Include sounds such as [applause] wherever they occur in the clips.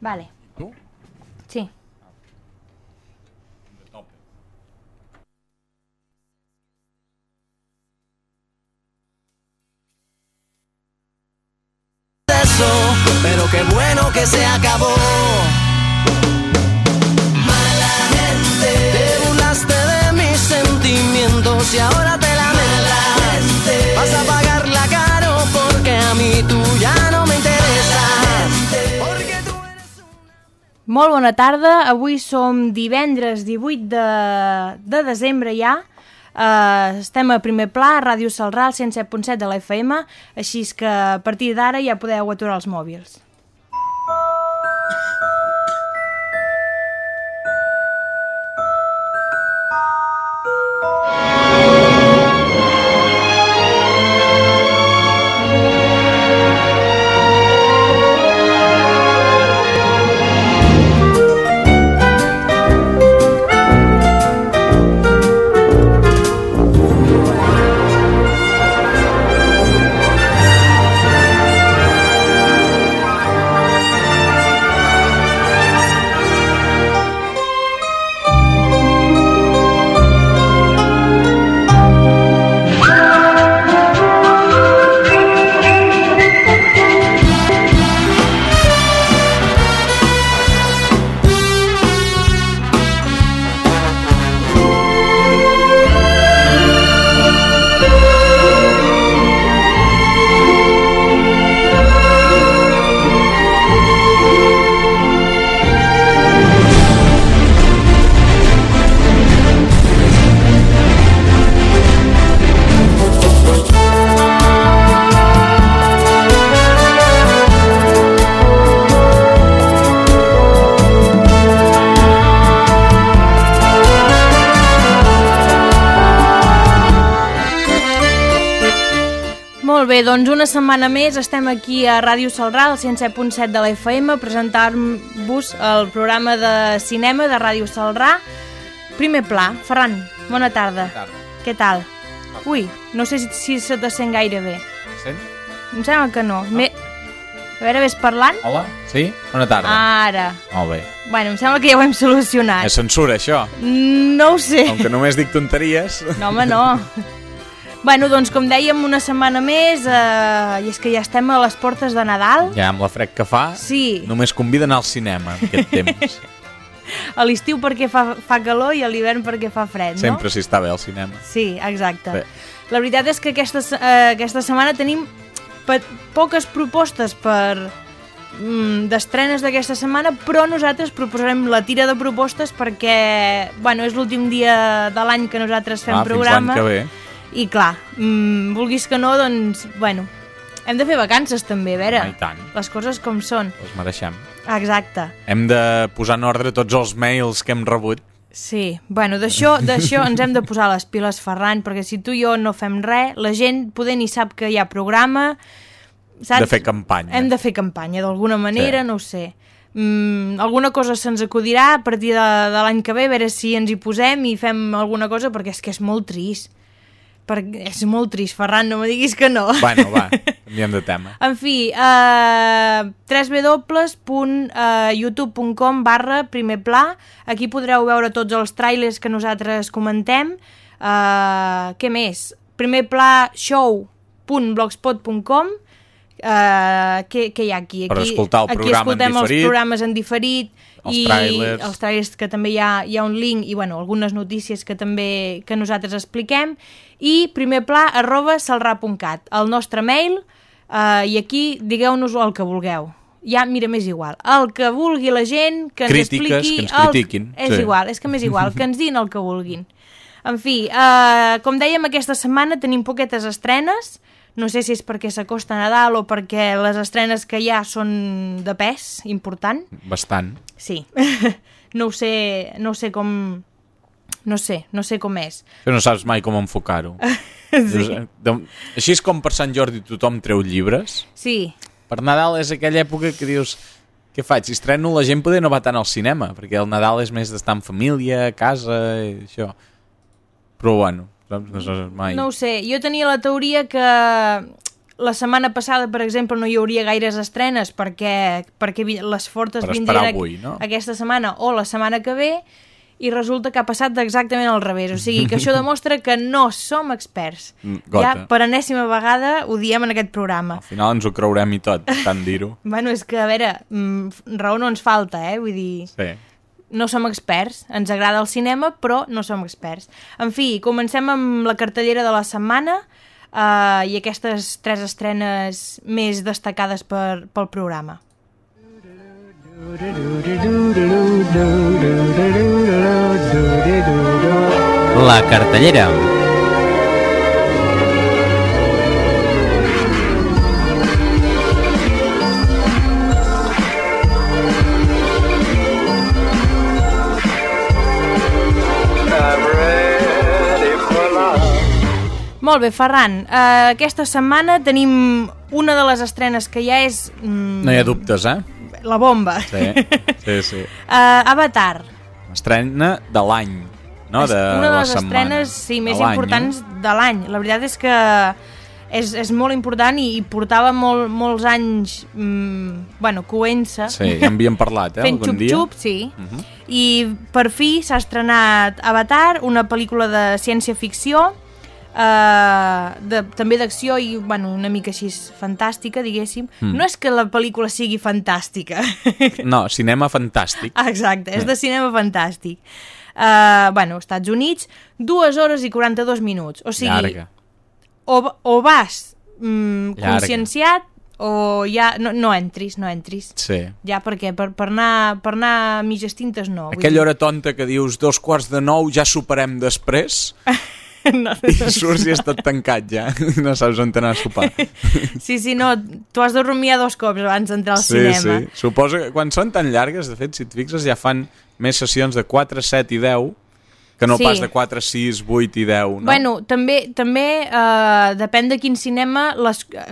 Vale. Tu? Sí. pero qué bueno que se acabó. Molt bona tarda, avui som divendres 18 de, de desembre ja, uh, estem a primer pla, a Ràdio Salral 107.7 de la FM, així que a partir d'ara ja podeu aturar els mòbils. Bé, doncs una setmana més estem aquí a Ràdio Salral, 107.7 de la FM, presentant-vos el programa de cinema de Ràdio Salrà. Primer pla. Ferran, bona tarda. Tarda. Què tal? Ui, no sé si, si se te sent gaire bé. Sent? Em sembla que no. Me... A veure, ves parlant? Hola? Sí? Bona tarda. Ara. Molt bé. Bueno, em sembla que ja ho hem solucionat. És censura, això. No ho sé. Com que només dic tonteries... No, home, no. [laughs] Bueno, doncs com dèiem, una setmana més, eh, i és que ja estem a les portes de Nadal. Ja amb la fred que fa, Sí, només anar al cinema en aquest [laughs] temps. a l'estiu perquè fa, fa calor i a l'hivern perquè fa fred, no? Sempre s'hi està bé al cinema. Sí, exacte. Bé. La veritat és que aquesta, eh, aquesta setmana tenim poques propostes per mm, d'estrenes d'aquesta setmana, però nosaltres proposarem la tira de propostes perquè, bueno, és l'últim dia de l'any que nosaltres fem ah, programa. fins l'any que ve. I clar, mm, vulguis que no, doncs, bueno, hem de fer vacances també, a veure, Ah, i tant. les coses com són. Els mereixem. Exacte. Hem de posar en ordre tots els mails que hem rebut. Sí, bueno, d'això [laughs] ens hem de posar les piles, Ferran, perquè si tu i jo no fem res, la gent poder ni sap que hi ha programa, saps? De fer campanya. Hem de fer campanya, d'alguna manera, Sí. no ho sé. Mm, alguna cosa se'ns acudirà a partir de, de l'any que ve, a veure si ens hi posem i fem alguna cosa, perquè és que és molt trist. Perquè és molt trist, Ferran, no me diguis que no. Bueno, va, [laughs] canviem de tema. En fi, uh, www.youtube.com barra primer pla. Aquí podreu veure tots els trailers que nosaltres comentem. Uh, què més? primerplashow.blogspot.com Uh, què, què hi ha aquí? Per aquí escoltar el aquí programa en escoltem els diferit, programes en diferit els i trailers. els trailers que també hi ha, hi ha un link i bueno, algunes notícies que també que nosaltres expliquem i primerpla arroba salrà.cat el nostre mail uh, i aquí digueu-nos el que vulgueu ja, mira, m'és igual. El que vulgui la gent, que ens Crítiques, expliqui... que ens el- critiquin, És sí. igual, és que m'és igual, que ens diguin el que vulguin. En fi, uh, com dèiem, aquesta setmana tenim poquetes estrenes, no sé si és perquè s'acosta Nadal o perquè les estrenes que hi ha són de pes important. Bastant. Sí, [laughs] no ho sé, no ho sé com... No sé, no sé com és. Que no saps mai com enfocar-ho. [laughs] Sí. Així és com per Sant Jordi tothom treu llibres. Sí, Per Nadal és aquella època que dius què faig? Si estreno la gent poder no va tant al cinema, perquè el Nadal és més d'estar en família, a casa i això. Però bueno, saps mai. no ho sé. Jo tenia la teoria que la setmana passada, per exemple, no hi hauria gaires estrenes perquè, perquè les fortes Per vindrien avui, no? aquesta setmana o la setmana que ve i resulta que ha passat exactament al revés. O sigui, que això [laughs] demostra que no som experts. Mm, gota. Ja per enèsima vegada ho diem en aquest programa. Al final ens ho creurem i tot, tant dir-ho. [laughs] Bueno, és que, a veure, mm, raó no ens falta, eh? Vull dir, Sí. No som experts, ens agrada el cinema, però no som experts. En fi, comencem amb la cartellera de la setmana eh, i aquestes tres estrenes més destacades per, pel programa. La cartellera. Molt bé, Ferran, eh, aquesta setmana tenim una de les estrenes que ja és mm, No hi ha dubtes, eh? la bomba. Sí, sí, sí. Uh, [laughs] Avatar. Estrena de l'any, no? De una de les estrenes sí, més De l'any, importants Eh? de l'any. La veritat és que és, és molt important i, i portava molt, molts anys mm, bueno, coent-se Sí, ja en havíem parlat, eh? fent xup-xup, sí. Uh -huh. I per fi s'ha estrenat Avatar, una pel·lícula de ciència-ficció, eh, de, també d'acció i bueno, una mica així fantàstica, diguéssim. Mm. No és que la pel·lícula sigui fantàstica, No, cinema fantàstic. [laughs] Exacte, és de cinema fantàstic. Uh, bueno, Estats Units, 2 hores i 42 minuts. O sigui, Llarga. o, o vas mm, Llarga. conscienciat o ja no, no entris, no entris. Sí. Ja, perquè per, per, anar, per anar a mitges tintes no. Aquella hora tonta que dius dos quarts de nou ja superem després [laughs] [laughs] no, i surts i està tancat ja. [laughs] No saps on anar a sopar. [laughs] Sí, sí, no, tu has de rumiar dos cops abans d'entrar al Sí, cinema. sí. Suposo que quan són tan llargues, de fet, si et fixes, ja fan més sessions de 4, 7 i 10 que no Sí. pas de 4, 6, 8 i 10, no? Bueno, també també eh, depèn de quin cinema les, eh,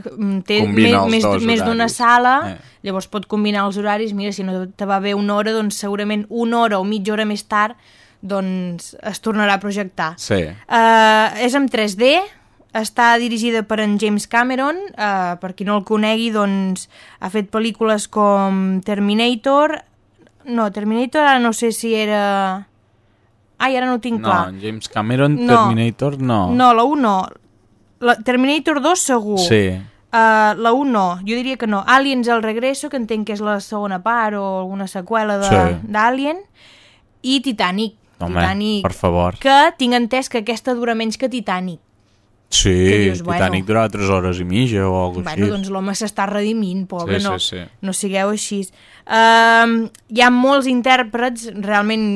té Combina més, dos més d'una sala, Eh. llavors pot combinar els horaris. Mira, si no te va bé una hora, doncs segurament una hora o mitja hora més tard doncs es tornarà a projectar. Sí. Uh, és en 3D, està dirigida per en James Cameron, uh, per qui no el conegui, doncs ha fet pel·lícules com Terminator, no, Terminator ara no sé si era... Ai, ara no ho tinc No, clar. James Cameron, No. Terminator, no. No, la 1 no. La Terminator 2 segur. Sí. Uh, la 1 no, jo diria que no. Aliens el regreso, que entenc que és la segona part o alguna seqüela de- Sí. d'Alien. I Titanic. Home, Titanic. per favor. Que tinc entès que aquesta dura menys que Titanic. Sí, Que dius, bueno. Titanic durava 3 hores i mitja o alguna Bueno, així. doncs l'home s'està redimint, pobre, Sí, sí, no, sí. no sigueu així. Um, hi ha molts intèrprets, realment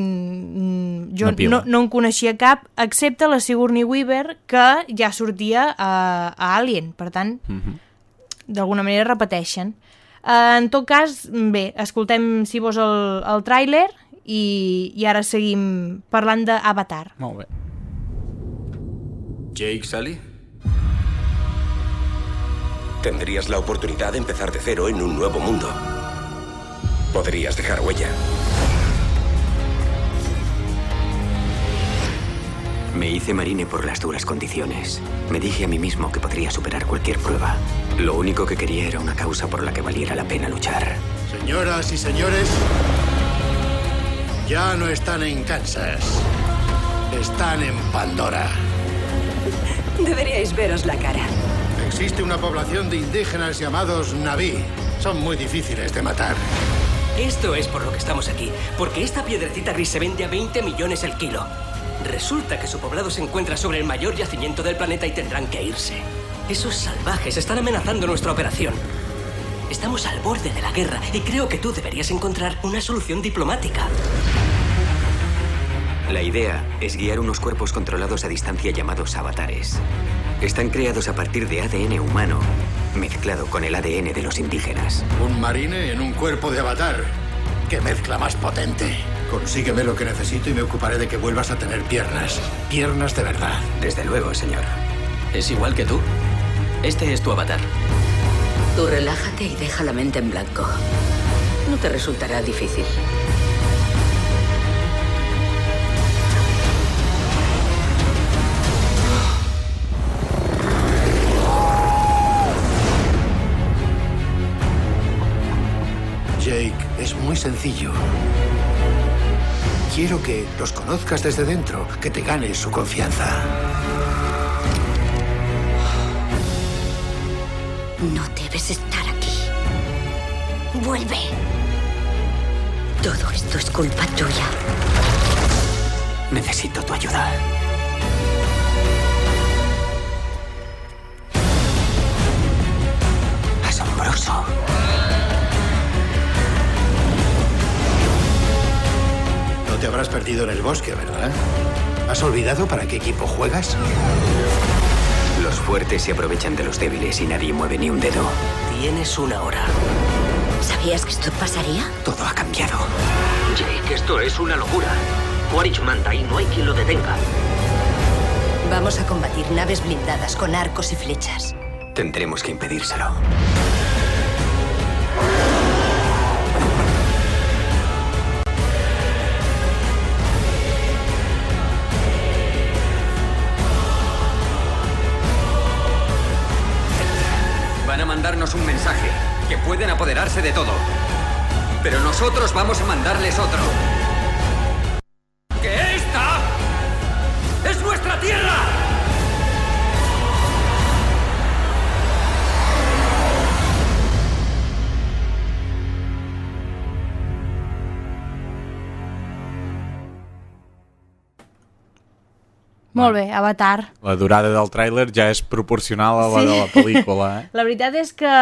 mm, jo no, no en coneixia cap, excepte la Sigourney Weaver, que ja sortia a, a Alien, per tant, Mhm. d'alguna manera repeteixen. Uh, en tot cas, bé, escoltem, si vols, el, el tràiler i, i ara seguim parlant d'Avatar. Molt bé. Jake Sully. Tendrías la oportunidad de empezar de cero en un nuevo mundo. Podrías dejar huella. Me hice marine por las duras condiciones. Me dije a mí mismo que podría superar cualquier prueba. Lo único que quería era una causa por la que valiera la pena luchar. Señoras y señores, ya no están en Kansas. Están en Pandora. Deberíais veros la cara. Existe una población de indígenas llamados Naví. Son muy difíciles de matar. Esto es por lo que estamos aquí, porque esta piedrecita gris se vende a 20 millones el kilo. Resulta que su poblado se encuentra sobre el mayor yacimiento del planeta y tendrán que irse. Esos salvajes están amenazando nuestra operación. Estamos al borde de la guerra y creo que tú deberías encontrar una solución diplomática. La idea es guiar unos cuerpos controlados a distancia llamados avatares. Están creados a partir de ADN humano, mezclado con el ADN de los indígenas. Un marine en un cuerpo de avatar. ¡Qué mezcla más potente! Consígueme lo que necesito y me ocuparé de que vuelvas a tener piernas. Piernas de verdad. Desde luego, señor. ¿Es igual que tú? Este es tu avatar. Tú relájate y deja la mente en blanco. No te resultará difícil. Jake, es muy sencillo. Quiero que los conozcas desde dentro, que te ganes su confianza. No debes estar aquí. Vuelve. Todo esto es culpa tuya. Necesito tu ayuda. Asombroso. No te habrás perdido en el bosque, ¿verdad? ¿Has olvidado para qué equipo juegas? Los fuertes se aprovechan de los débiles y nadie mueve ni un dedo. Tienes una hora. ¿Sabías que esto pasaría? Todo ha cambiado. Jake, esto es una locura. Quaritch manda y no hay quien lo detenga. Vamos a combatir naves blindadas con arcos y flechas. Tendremos que impedírselo. Un mensaje, que pueden apoderarse de todo. Pero nosotros vamos a mandarles otro. Molt bé, Avatar. La durada del tràiler ja és proporcional a la Sí. de la pel·lícula, eh? [laughs] La veritat és que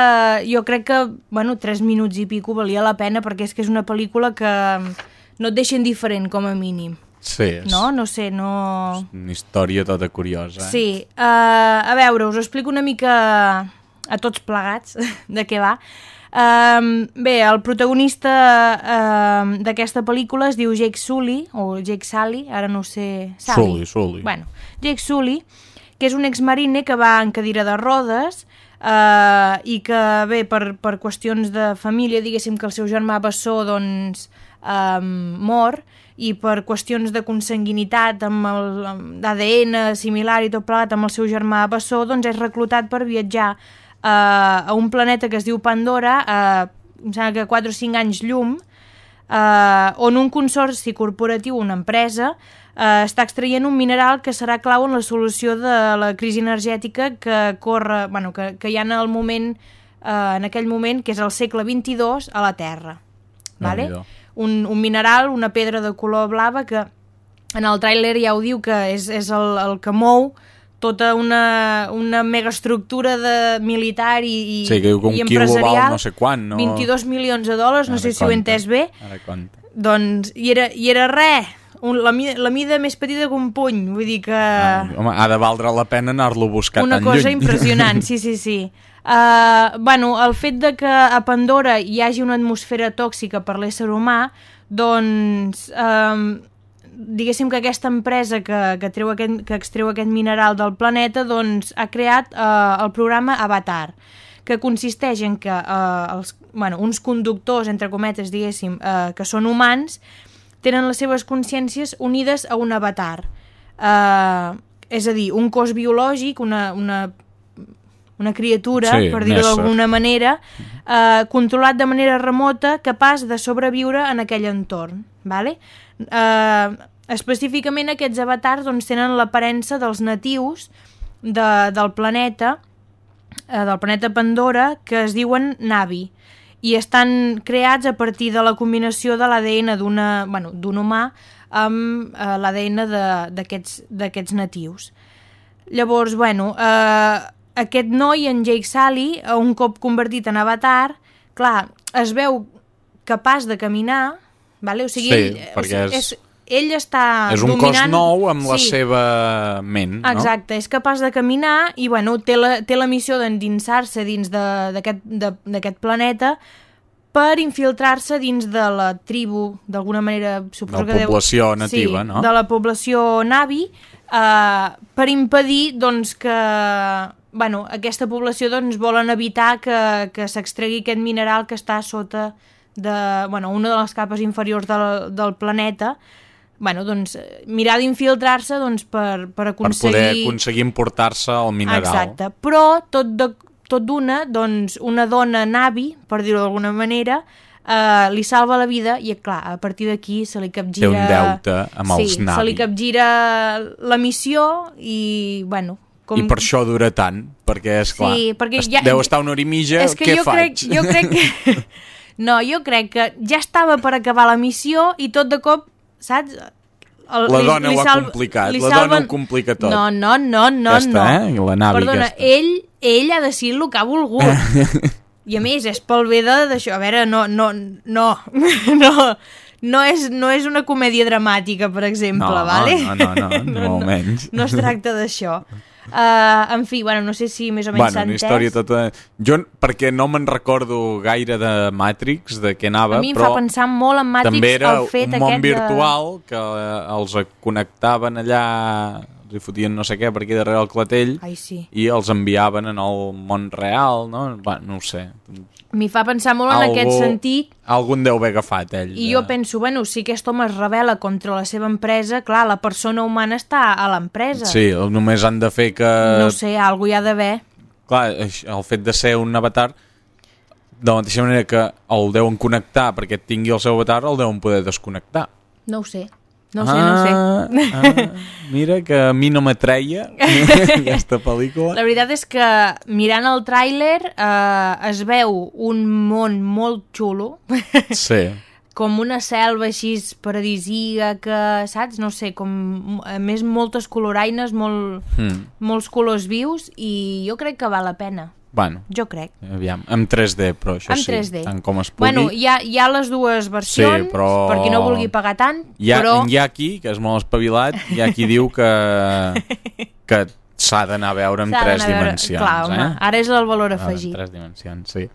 jo crec que, bueno, 3 minuts i pico valia la pena perquè és que és una pel·lícula que no et deixa indiferent, com a mínim. Sí, és No? No sé, no... una història tota curiosa. Eh? Sí, uh, a veure, us explico una mica a tots plegats [laughs] de què va. Um, bé, el protagonista um, d'aquesta pel·lícula es diu Jake Sully, o Jake Sully, ara no sé... Sully, Sully. Bueno, Jake Sully, que és un exmarine que va en cadira de rodes uh, i que, bé, per, per qüestions de família, diguéssim que el seu germà Bessó, doncs, um, mor, i per qüestions de consanguinitat amb d'ADN similar i tot plegat amb el seu germà Bessó, doncs és reclutat per viatjar eh, a un planeta que es diu Pandora, eh, em sembla que 4 o 5 anys llum, eh, on un consorci corporatiu, una empresa, eh, està extraient un mineral que serà clau en la solució de la crisi energètica que corre, bueno, que, que hi ha en el moment, eh, en aquell moment, que és el segle XXII, a la Terra. Vale? Déu-n'hi-do. Un, un mineral, una pedra de color blava que en el tràiler ja ho diu que és, és el, el que mou tota una, una megaestructura de militar i, i, Sí, que un i empresarial. no sé quant, no? 22 milions de dòlars, no Ara sé si ho he compte, entès bé. Compte. Doncs, i era, i era res, un, la, mida, la mida més petita que un puny, vull dir que... Home, ha de valdre la pena anar-lo a buscar una tan cosa lluny. impressionant, [laughs] sí, sí, sí. Uh, bueno, el fet de que a Pandora hi hagi una atmosfera tòxica per l'ésser humà, doncs, um, diguéssim que aquesta empresa que, que, treu aquest, que extreu aquest mineral del planeta, doncs ha creat uh, el programa Avatar, que consisteix en que uh, els, bueno, uns conductors, entre cometes, diguéssim, uh, que són humans, tenen les seves consciències unides a un avatar. Uh, és a dir, un cos biològic, una, una, una criatura, Sí, per dir-ho d'alguna manera, uh, controlat de manera remota, capaç de sobreviure en aquell entorn. Vale? Uh, específicament aquests avatars doncs, tenen l'aparença dels natius de, del planeta eh, del planeta Pandora que es diuen Navi i estan creats a partir de la combinació de l'ADN d'una bueno, d'un humà amb eh, l'ADN d'aquests natius. Llavors, bueno, eh, aquest noi, en Jake Sully, eh, un cop convertit en avatar, clar, es veu capaç de caminar, vale? o sigui, Sí, ell, o perquè sigui, és- ell està És un dominant... cos nou amb la Sí. seva ment, no? Exacte, és capaç de caminar i bueno, té, la, té la missió d'endinsar-se dins de- d'aquest de, planeta per infiltrar-se dins de la tribu, d'alguna manera... Suposo La que població deu... nativa, sí, no? de la població navi, eh, per impedir doncs, que bueno, aquesta població doncs, volen evitar que, que s'extregui aquest mineral que està sota de, bueno, una de les capes inferiors del, del planeta bueno, doncs, eh, mirar d'infiltrar-se doncs, per, per Per aconseguir... poder aconseguir importar-se el mineral. Exacte, però tot de, tot d'una, doncs, una dona navi, per dir-ho d'alguna manera, uh, li salva la vida i, clar, a partir d'aquí se li capgira... Té un deute amb els sí, Navi. se li capgira la missió i, bueno... Com... I per això dura tant, perquè, és clar, Sí, perquè ja- deu estar una hora i mitja, és que què jo faig? crec, jo crec que... [laughs] [laughs] No, jo crec que ja estava per acabar la missió i tot de cop, saps? El, La dona ho ha complicat, la dona ho complica tot. No, no, no, no, Ja està, no. eh? La Navi Perdona, aquesta. ell, ell ha decidit el que ha volgut. [laughs] I a més, és pel bé d'això. A veure, no, no, no, [laughs] no, no és, no és una comèdia dramàtica, per exemple, No, vale? no, no, no, [laughs] ni molt menys. No es tracta d'això. Uh, en fi, bueno, no sé si més o menys Bueno, s'ha una entès. història tota... Jo, perquè no me'n recordo gaire de Matrix, de què anava, A mi em però fa pensar molt en Matrix també era el fet un món aquest de- virtual que eh, els connectaven allà, hi fotien no sé què per aquí darrere el clatell Ai, sí. i els enviaven en el món real, no? Bueno, no ho sé. M'hi fa pensar molt en aquest sentit Algun deu haver agafat, ell. i jo penso, bueno, si aquest home es rebela contra la seva empresa, clar, la persona humana està a l'empresa. Sí, només han de fer que... No sé, alguna hi ha d'haver. Clar, el fet de ser un avatar de la mateixa manera que el deuen connectar perquè tingui el seu avatar, el deuen poder desconnectar. No ho sé. No sé, no sé. Ah, mira, que a mi no m'atreia [laughs] aquesta pel·lícula. La veritat és que mirant el tràiler eh, es veu un món molt xulo, Sí. [laughs] com una selva així paradisíaca, saps? No sé, com a més moltes coloraines, molt, Hmm. molts colors vius i jo crec que val la pena. Bueno, Jo crec. aviam, en 3D, però això en sí, 3D. tant com es pugui. Bueno, hi ha, hi ha les dues versions, Sí, però- per qui no vulgui pagar tant, hi ha, però... hi ha qui, que és molt espavilat, hi ha qui diu que, [laughs] que s'ha d'anar a veure en tres veure- dimensions. Clar, home, eh? ara és el valor afegit. En tres dimensions, sí.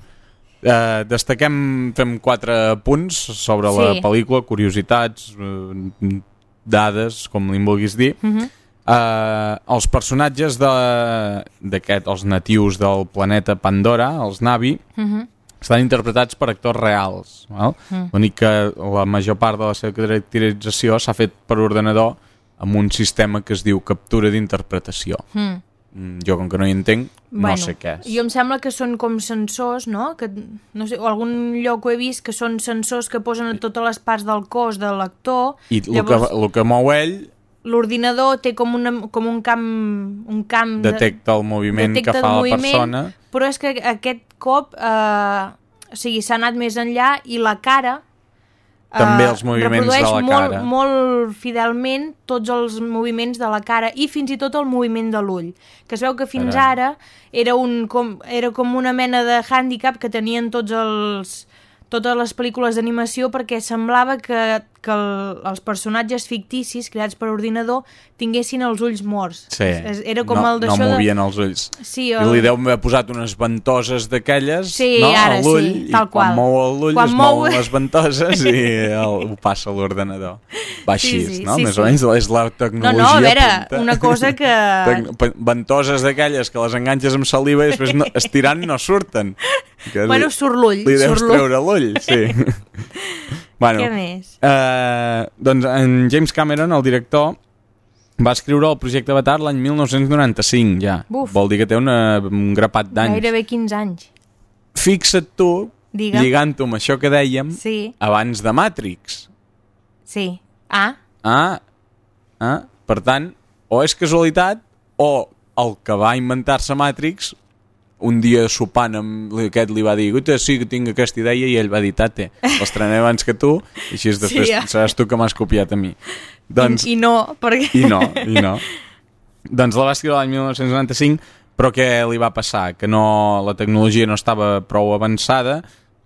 Uh, destaquem, fem quatre punts sobre la Sí. pel·lícula, curiositats, uh, dades, com li vulguis dir. Mhm. Uh, els personatges d'aquest, els natius del planeta Pandora, els Navi, Mhm. estan interpretats per actors reals. Val? Mm. L'únic que la major part de la seva caracterització s'ha fet per ordenador amb un sistema que es diu captura d'interpretació. Mm. Mm, Jo, com que no hi entenc, no sé què és. Jo em sembla que són com sensors, no? Que, no sé, o algun lloc ho he vist que són sensors que posen a totes les parts del cos de l'actor. I el que, el que mou ell L'ordinador té com, una, com un camp... Un camp de- detecta el moviment detecta que fa la moviment, persona. Però és que aquest cop eh, o sigui, s'ha anat més enllà i la cara També eh, els moviments de la molt, cara. molt fidelment tots els moviments de la cara i fins i tot el moviment de l'ull que es veu que fins Caram. ara era, un, com, era com una mena de hàndicap que tenien tots els totes les pel·lícules d'animació perquè semblava que, que el, els personatges ficticis creats per ordinador tinguessin els ulls morts. Sí, Era com no, el no d'això movien de... els ulls. Sí, I el- li deu haver posat unes ventoses d'aquelles Sí, no, ara a l'ull, sí, tal i quan qual. mou l'ull Quan es mou- mouen les ventoses i [laughs] el, ho passa a l'ordenador. Va Sí, així, sí, no? sí, Més sí. o menys és la No, tecnologia no, a veure, punta. una cosa que... [laughs] Tec- Ventoses d'aquelles que les enganxes amb saliva i després no, estirant no surten. [laughs] Que Bueno, surt l'ull, Li deus treure l'ull, sí. Bueno, Què més? Eh, doncs en James Cameron, el director, va escriure el projecte Avatar l'any 1995 ja. Buf. Vol dir que té una, un grapat d'anys. Gairebé 15 anys. Fixa't tu, lligant-ho amb això que dèiem, Sí, abans de Matrix. sí. Ah, Ah, ah, per tant, o és casualitat o el que va inventar-se Matrix un dia sopant amb aquest li va dir "Guita, sí que tinc aquesta idea i ell va dir tate, l'estrenem abans que tu i així després ja. seràs tu que m'has copiat a mi doncs, I, i no, perquè... i no, i no doncs la va escriure l'any 1995 però què li va passar? Que no, la tecnologia no estava prou avançada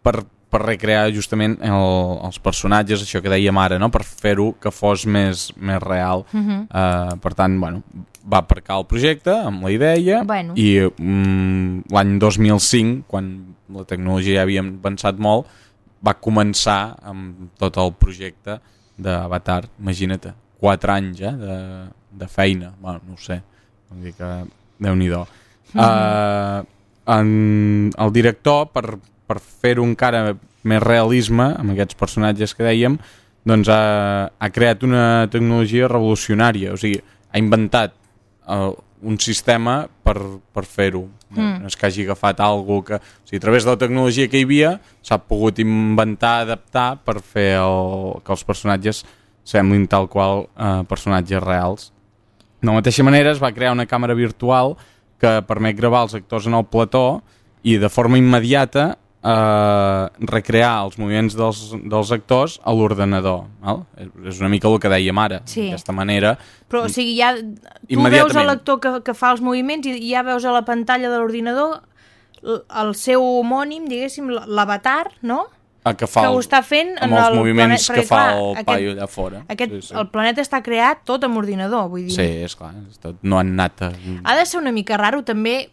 per, per recrear justament el, els personatges, això que dèiem ara, no? per fer-ho que fos més, més real. Mhm. uh, per tant, bueno, va aparcar el projecte amb la idea Bueno. i mm, l'any 2005, quan la tecnologia ja havia avançat molt, va començar amb tot el projecte d'Avatar, imagina't, 4 anys eh, de, de feina, bueno, no ho sé, vull dir que déu-n'hi-do. Mhm. Uh, en, el director, per, per fer-ho encara més realisme, amb aquests personatges que dèiem, doncs ha, ha creat una tecnologia revolucionària, o sigui, ha inventat uh, un sistema per, per fer-ho, Mm. no és que hagi agafat algú que... O sigui, a través de la tecnologia que hi havia s'ha pogut inventar, adaptar per fer el, que els personatges semblin tal qual eh, personatges reals. De la mateixa manera es va crear una càmera virtual que permet gravar els actors en el plató i de forma immediata eh, recrear els moviments dels, dels actors a l'ordenador. És una mica el que dèiem ara. Sí. D'aquesta manera... Però, o sigui, ja tu veus l'actor que, que fa els moviments i ja veus a la pantalla de l'ordinador el seu homònim, diguéssim, l'avatar, no? El que fa que ho està fent en amb els el moviments planet- que fa el clar, paio allà fora. Aquest, Sí, sí. El planeta està creat tot amb ordinador, vull dir. Sí, és clar. És tot, no han anat a... Ha de ser una mica raro també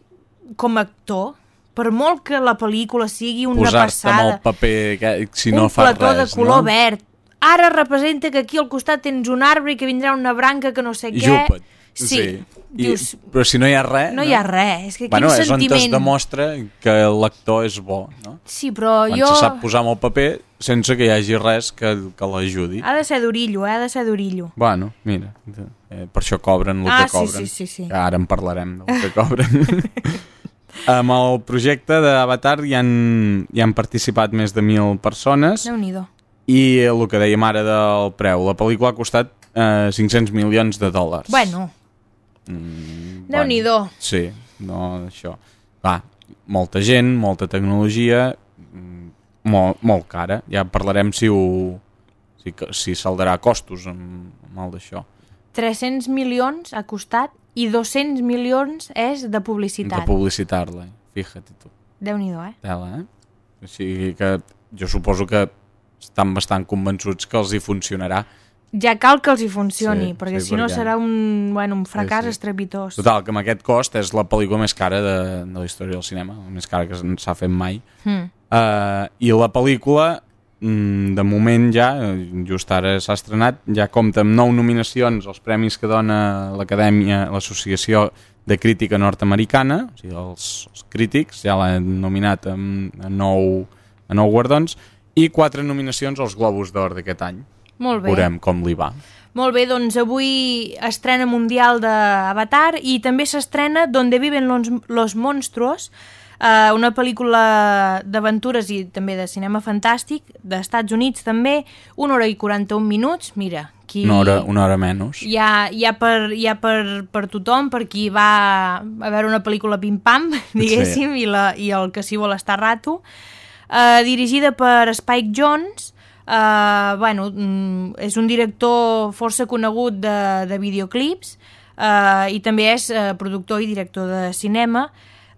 com a actor, per molt que la pel·lícula sigui una posar-te amb passada, el paper que, si un no fa plató res, de color no? verd, ara representa que aquí al costat tens un arbre i que vindrà una branca que no sé què. Jupa't. Sí. I, Dius, però si no hi ha res... no hi ha res, és que Bueno, quin és on sentiment. es demostra que l'actor és bo, no? Sí, però Quan jo... se sap posar amb el paper sense que hi hagi res que, que l'ajudi. Ha de ser d'orillo, eh? ha de ser d'orillo. Bueno, mira, eh, per això cobren el Ah, que sí, cobren. sí, sí, sí. Que ara en parlarem del que cobren. [laughs] amb el projecte d'Avatar hi, han, hi han participat més de 1.000 persones Déu-n'hi-do. i el que dèiem ara del preu, la pel·lícula ha costat eh, 500 milions de dòlars. Bueno, Mm, Déu-n'hi-do. Sí, no, això. Va, molta gent, molta tecnologia, mm, molt, molt cara. Ja parlarem si ho si, si saldrà costos amb, amb el d'això. 300 milions ha costat i 200 milions és de publicitat. De publicitar-la, fíjate tu. Déu-n'hi-do, eh? Tela, eh? O sigui que jo suposo que estan bastant convençuts que els hi funcionarà. Ja cal que els hi funcioni, Sí, perquè sí, si no perquè- serà un, bueno, un fracàs Sí, sí. estrepitós. Total, que amb aquest cost és la pel·lícula més cara de, de la història del cinema, la més cara que s'ha fet mai. Mm. Uh, I la pel·lícula, de moment ja, just ara s'ha estrenat, ja compta amb nou nominacions als premis que dona l'Acadèmia, l'Associació de Crítica Nord-Americana, o sigui, els, els crítics ja l'han nominat amb, a, nou, a nou guardons, i quatre nominacions als Globus d'Or d'aquest any. Molt bé. Veurem com li va. Molt bé, doncs avui estrena mundial d'Avatar i també s'estrena Donde viven los, los monstruos, eh, una pel·lícula d'aventures i també de cinema fantàstic, d'Estats Units també, una hora i 41 minuts, mira, qui... Una hora, una hora menys. Hi ha, hi ha, per, hi ha per, per tothom, per qui va a veure una pel·lícula pim-pam, [laughs] diguéssim, i, la, i el que s'hi vol estar rato. Uh, dirigida per Spike Jones, uh, bueno, mm, és un director força conegut de, de videoclips uh, i també és uh, productor i director de cinema.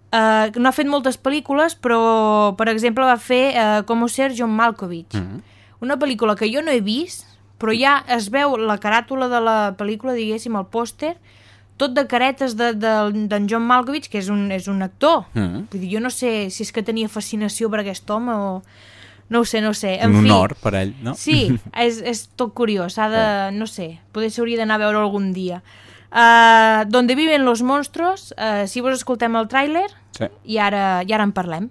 Uh, no ha fet moltes pel·lícules, però, per exemple, va fer uh, Com ser John Malkovich. Mm. Una pel·lícula que jo no he vist, però ja es veu la caràtula de la pel·lícula, diguéssim, el pòster, tot de caretes d'en de, d'en John Malkovich, que és un, és un actor. Mm. Vull dir, jo no sé si és que tenia fascinació per aquest home o... No ho sé, no ho sé. En Un fi, honor per ell, no? Sí, [laughs] és, és tot curiós. Ha de, no sé, potser s'hauria d'anar a veure algun dia. Uh, Donde viven los monstruos, uh, si vos escoltem el tràiler, Sí. i ara, i ara en parlem.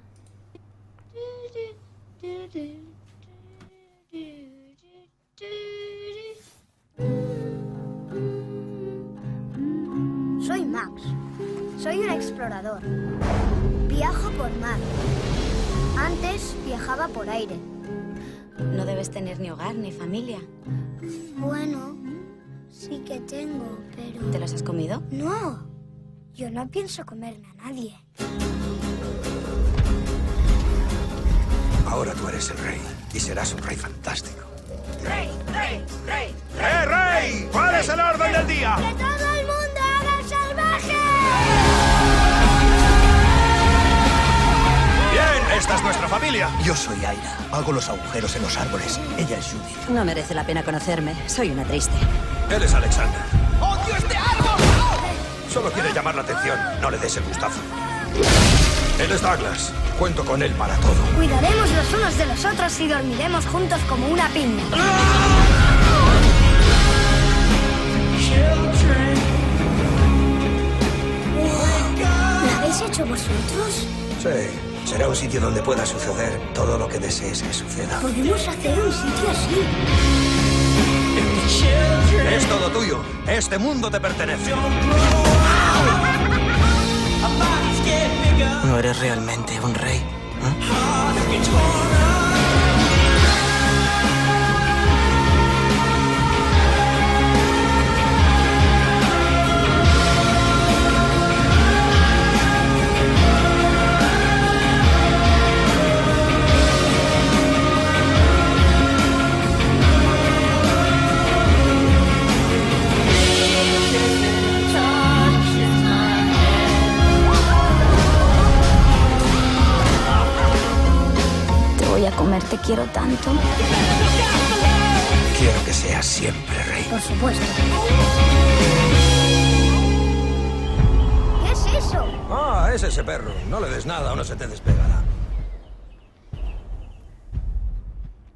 Soy Max. Soy un explorador. Viajo por mar. Antes viajaba por aire. No debes tener ni hogar ni familia. Bueno, sí que tengo, pero... ¿Te los has comido? No, yo no pienso comerme a nadie. Ahora tú eres el rey y serás un rey fantástico. ¡Rey, rey, rey! ¡Eh, rey! ¿Cuál es el orden del día? ¡Que todo el mundo haga el salvaje! Bien, esta es nuestra familia. Yo soy Aira. Hago los agujeros en los árboles. Ella es Judith. No merece la pena conocerme. Soy una triste. Él es Alexander. ¡Odio este árbol! Solo quiere llamar la atención. No le des el gustazo. Él es Douglas. Cuento con él para todo. Cuidaremos los unos de los otros y dormiremos juntos como una piña. ¿Lo habéis hecho vosotros? Sí, será un sitio donde pueda suceder todo lo que desees que suceda. Podemos hacer un sitio así. Es todo tuyo. Este mundo te pertenece. [laughs] ¿No eres realmente un rey? Te comer, te quiero tanto. Quiero que seas siempre rey. Por supuesto. ¿Qué es eso? Ah, es ese perro. No le des nada o no se te despegará.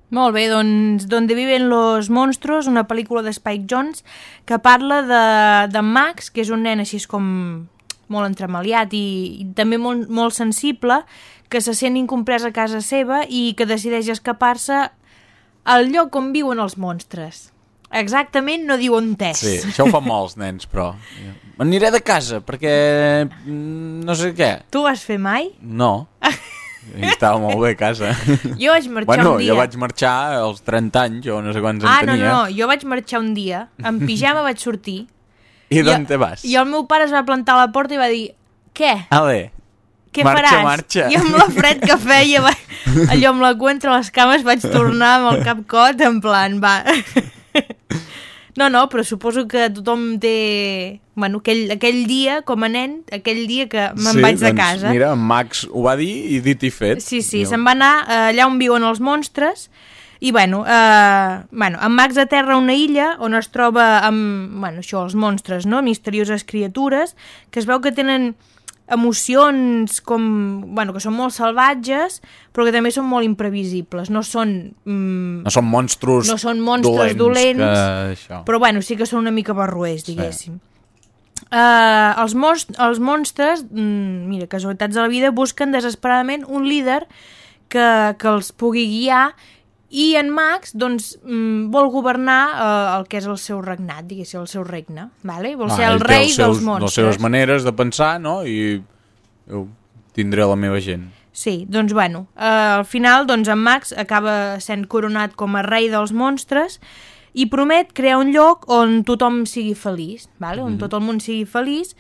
Molt bé, doncs Donde viven los monstruos, una pel·lícula de Spike Jones que parla de, de Max, que és un nen així com molt entremaliat i, i també molt, molt sensible, que se sent incomprès a casa seva i que decideix escapar-se al lloc on viuen els monstres. Exactament no diu on és. Sí, això ho fan molts nens, però... M'aniré de casa, perquè... mm, no sé què. Tu ho vas fer mai? No. I estava molt bé a casa. Jo vaig marxar bueno, un dia. jo vaig marxar als 30 anys, o no sé quants Ah, en no, tenia. no, jo vaig marxar un dia, en pijama vaig sortir, I d'on te vas? i el meu pare es va plantar a la porta i va dir què? Ale, Què marxa, faràs? marxa. I amb la fred que feia, va... allò amb la cua entre les cames, vaig tornar amb el cap cot, en plan, va... No, no, però suposo que tothom té... Bueno, aquell, aquell dia, com a nen, aquell dia que me'n sí, vaig de doncs, casa. Mira, en Max ho va dir i dit i fet. Sí, sí, se'n va anar eh, allà on viuen els monstres i, bueno, eh, bueno, en Max aterra una illa on es troba amb, bueno, això, els monstres, no?, misterioses criatures, que es veu que tenen emocions com, bueno, que són molt salvatges, però que també són molt imprevisibles, no són... Mm, No són monstros no són monstres dolents, que això. però bueno, sí que són una mica barruers, diguéssim. Uh, els, most els monstres, mm, mira, casualitats de la vida, busquen desesperadament un líder que, que els pugui guiar i en Max doncs, mm, vol governar uh, el que és el seu regnat, diguéssim, el seu regne. Vale? Vol ser el rei els seus, dels monstres. Les seves maneres de pensar, no? I jo tindré la meva gent. Sí, doncs bueno, eh, al final doncs en Max acaba sent coronat com a rei dels monstres i promet crear un lloc on tothom sigui feliç, vale? on Mhm. tot el món sigui feliç,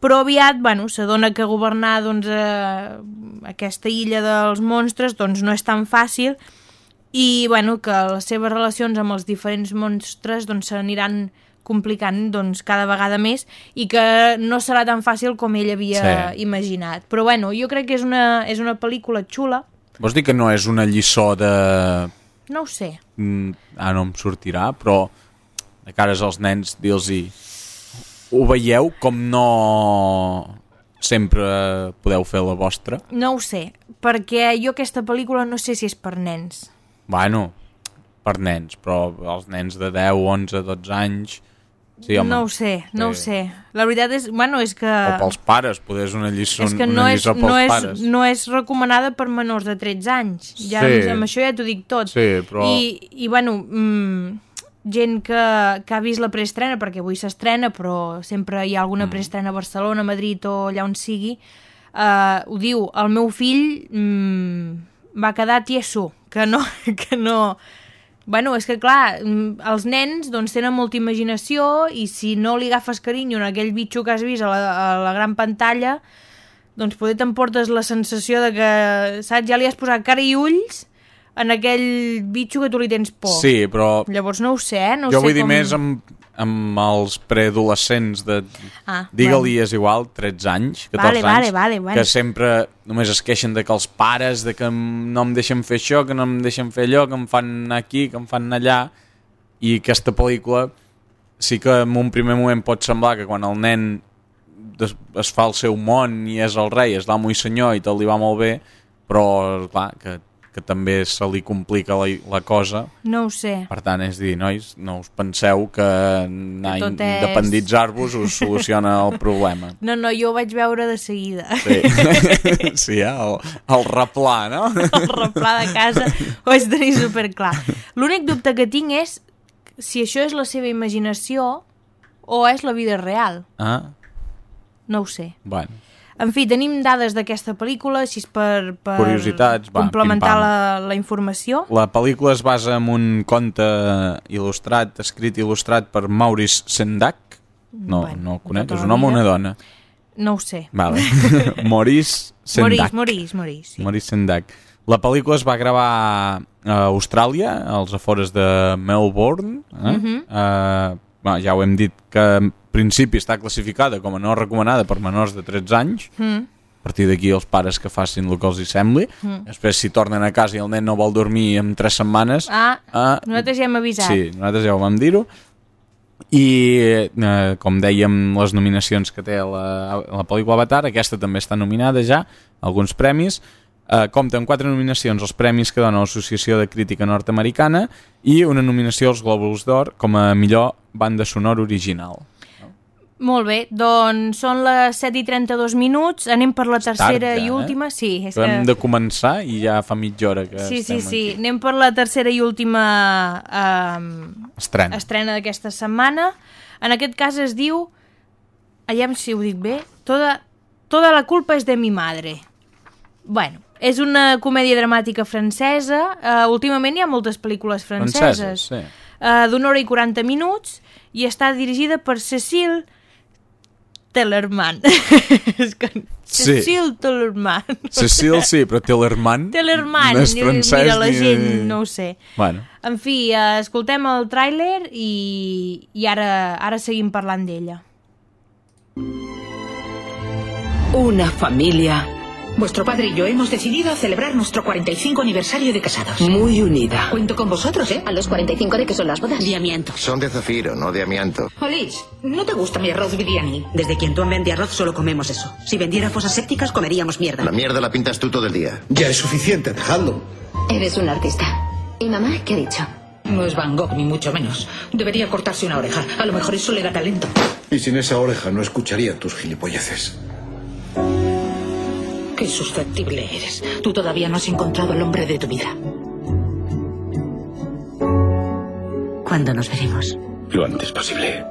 però aviat, bueno, s'adona que governar doncs, eh, aquesta illa dels monstres doncs, no és tan fàcil i bueno, que les seves relacions amb els diferents monstres doncs, s'aniran complicant doncs, cada vegada més i que no serà tan fàcil com ell havia Sí. imaginat. Però bueno, jo crec que és una, és una pel·lícula xula, Vols dir que no és una lliçó de... no ho sé. Mm, Ah, no em sortirà, però de cares als nens dir-los ho veieu com no sempre podeu fer la vostra? No ho sé, perquè jo aquesta pel·lícula no sé si és per nens. Bueno, per nens, però els nens de 10, 11, 12 anys... Sí, home, no ho sé, no ho Sí. sé. La veritat és, bueno, és que... O pels pares, poder és una lliçó, és que una no és, lliçó pels no, és, pares. no és recomanada per menors de 13 anys. Ja, Sí. Amb això ja t'ho dic tot. Sí, però- I, i bueno, mm, gent que, que ha vist la preestrena, perquè avui s'estrena, però sempre hi ha alguna Mm. preestrena a Barcelona, a Madrid o allà on sigui, eh, ho diu, el meu fill mm, va quedar tieso, que no, [laughs] que no... Bueno, és que clar, mm, els nens doncs, tenen molta imaginació i si no li agafes carinyo en aquell bitxo que has vist a la, a la gran pantalla, doncs poder t'emportes la sensació de que, saps, ja li has posat cara i ulls en aquell bitxo que tu li tens por. Sí, però Llavors no ho sé, eh? No jo sé vull dir com... més amb, amb els preadolescents de... Ah, Digue-li és igual, 13 anys, 14 Vale, anys, vale, vale, bueno. que sempre només es queixen de que els pares, de que no em deixen fer això, que no em deixen fer allò, que em fan anar aquí, que em fan anar allà, i aquesta pel·lícula sí que en un primer moment pot semblar que quan el nen des, es fa el seu món i és el rei, és l'amo i senyor i tot li va molt bé, però clar, que, que també se li complica la, la cosa No ho sé. per tant, és dir, nois, no us penseu que anar és- independitzar-vos us soluciona el problema. [laughs] No, no, jo ho vaig veure de seguida. Sí, [laughs] sí eh? el, el replà, no? [laughs] el replà de casa ho vaig tenir superclar. L'únic dubte que tinc és si això és la seva imaginació o és la vida real. Ah, No ho sé. bueno. En fi, tenim dades d'aquesta pel·lícula, així per, per Curiositats, va, complementar la, la informació. La pel·lícula es basa en un conte il·lustrat, escrit i il·lustrat per Maurice Sendak. No, Bueno, no el conec, és tota un home o una dona? No ho sé. Vale. [laughs] Maurice Sendak. Maurice, Maurice, Maurice, sí. Maurice Sendak. La pel·lícula es va gravar a Austràlia, als afores de Melbourne. Eh? Mhm. eh, bueno, ja ho hem dit que principi està classificada com a no recomanada per menors de 13 anys. Mm. A partir d'aquí els pares que facin el que els hi sembli. Mm. Després, si tornen a casa i el nen no vol dormir en 3 setmanes... Ah, ah, nosaltres ja hem avisat. Sí, nosaltres ja ho vam dir-ho. I, eh, com dèiem, les nominacions que té la, la pel·lícula Avatar, aquesta també està nominada ja, alguns premis. Eh, compta amb quatre nominacions als premis que dona l'Associació de Crítica Nord-Americana i una nominació als Globus d'Or com a millor banda sonora original. Molt bé, doncs són les 7 i 32 minuts, anem per la tercera Tard, ja, i última. Eh? Sí, és Hem que... de començar i ja fa mitja hora que Sí, sí, estem sí. aquí. Anem per la tercera i última eh, Estrena. estrena d'aquesta setmana. En aquest cas es diu, aviam si ho dic bé, Toda, toda la culpa és de mi madre. Bueno, és una comèdia dramàtica francesa. Uh, últimament hi ha moltes pel·lícules franceses. Franceses, sí. Uh, D'una hora i 40 minuts i està dirigida per Cecil Tellerman. [laughs] És que... Sí. Cecil Tellerman. Cecil sí, però [laughs] Tellerman Tellerman, no és francès mira, la ni... gent no ho sé. Bueno, En fi, eh, escoltem el tràiler i, i ara, ara seguim parlant d'ella. Una familia. Vuestro padre y yo hemos decidido celebrar nuestro 45 aniversario de casados. Muy unida. Cuento con vosotros, ¿eh? ¿A los 45 de qué son las bodas? Diamiantos. Son de zafiro, no de amianto. Olis, ¿no te gusta mi arroz biryani? Desde que Antoine vende arroz solo comemos eso. Si vendiera fosas sépticas comeríamos mierda. La mierda la pintas tú todo el día. Ya es suficiente, dejadlo. Eres un artista. ¿Y mamá qué ha dicho? No es Van Gogh, ni mucho menos. Debería cortarse una oreja. A lo mejor eso le da talento. Y sin esa oreja no escucharía tus gilipolleces. Qué susceptible eres. Tú todavía no has encontrado el hombre de tu vida. ¿Cuándo nos veremos? Lo antes posible.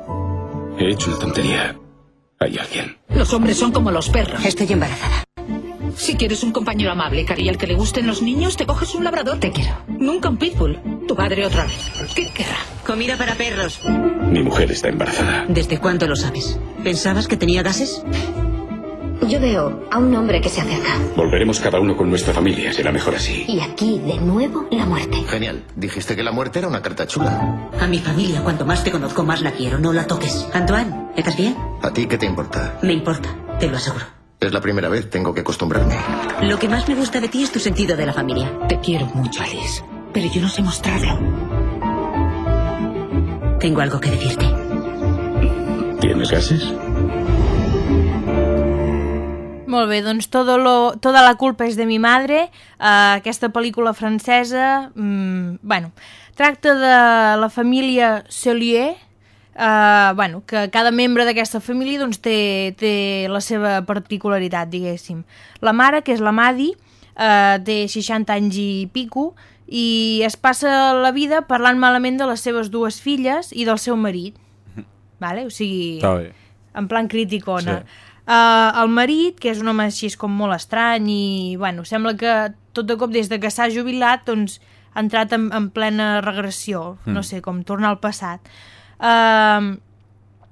He hecho una tontería. Hay alguien. Los hombres son como los perros. Estoy embarazada. Si quieres un compañero amable, Cari, al que le gusten los niños, te coges un labrador. Te quiero. Nunca un pitbull. Tu padre otra vez. ¿Qué querrá? Comida para perros. Mi mujer está embarazada. ¿Desde cuándo lo sabes? ¿Pensabas que tenía gases? Yo veo a un hombre que se acerca. Volveremos cada uno con nuestra familia. Será mejor así. Y aquí, de nuevo, la muerte. Genial. Dijiste que la muerte era una carta chula. A mi familia, cuanto más te conozco, más la quiero. No la toques. Antoine, ¿estás bien? ¿A ti qué te importa? Me importa, te lo aseguro. Es la primera vez, tengo que acostumbrarme. Lo que más me gusta de ti es tu sentido de la familia. Te quiero mucho, Alice. Pero yo no sé mostrarlo. Tengo algo que decirte. ¿Tienes gases? Molt bé, doncs todo lo, Toda la culpa és de mi madre, uh, aquesta pel·lícula francesa, mm, bueno, tracta de la família Cellier, uh, bueno, que cada membre d'aquesta família doncs, té, té la seva particularitat, diguéssim. La mare, que és la Madi, uh, té 60 anys i pico, i es passa la vida parlant malament de les seves dues filles i del seu marit. Vale? O sigui, en plan criticona. Sí. Uh, el marit, que és un home així com molt estrany i, bueno, sembla que tot de cop des de que s'ha jubilat, doncs, ha entrat en, en plena regressió, Mm. no sé, com tornar al passat. Uh,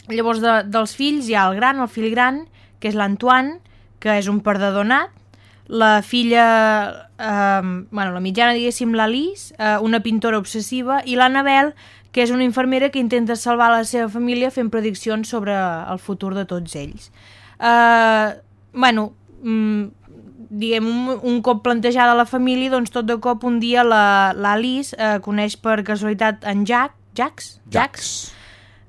llavors, de, dels fills hi ha el gran, el fill gran, que és l'Antoine, que és un perdedor nat, la filla, eh, bueno, la mitjana, diguéssim, l'Alice, eh, una pintora obsessiva, i l'Anabel, que és una infermera que intenta salvar la seva família fent prediccions sobre el futur de tots ells. Eh, bueno, mm, diguem, un, un cop plantejada la família, doncs tot de cop un dia la- l'Alice la, eh, coneix per casualitat en Jack, Jax? Jax.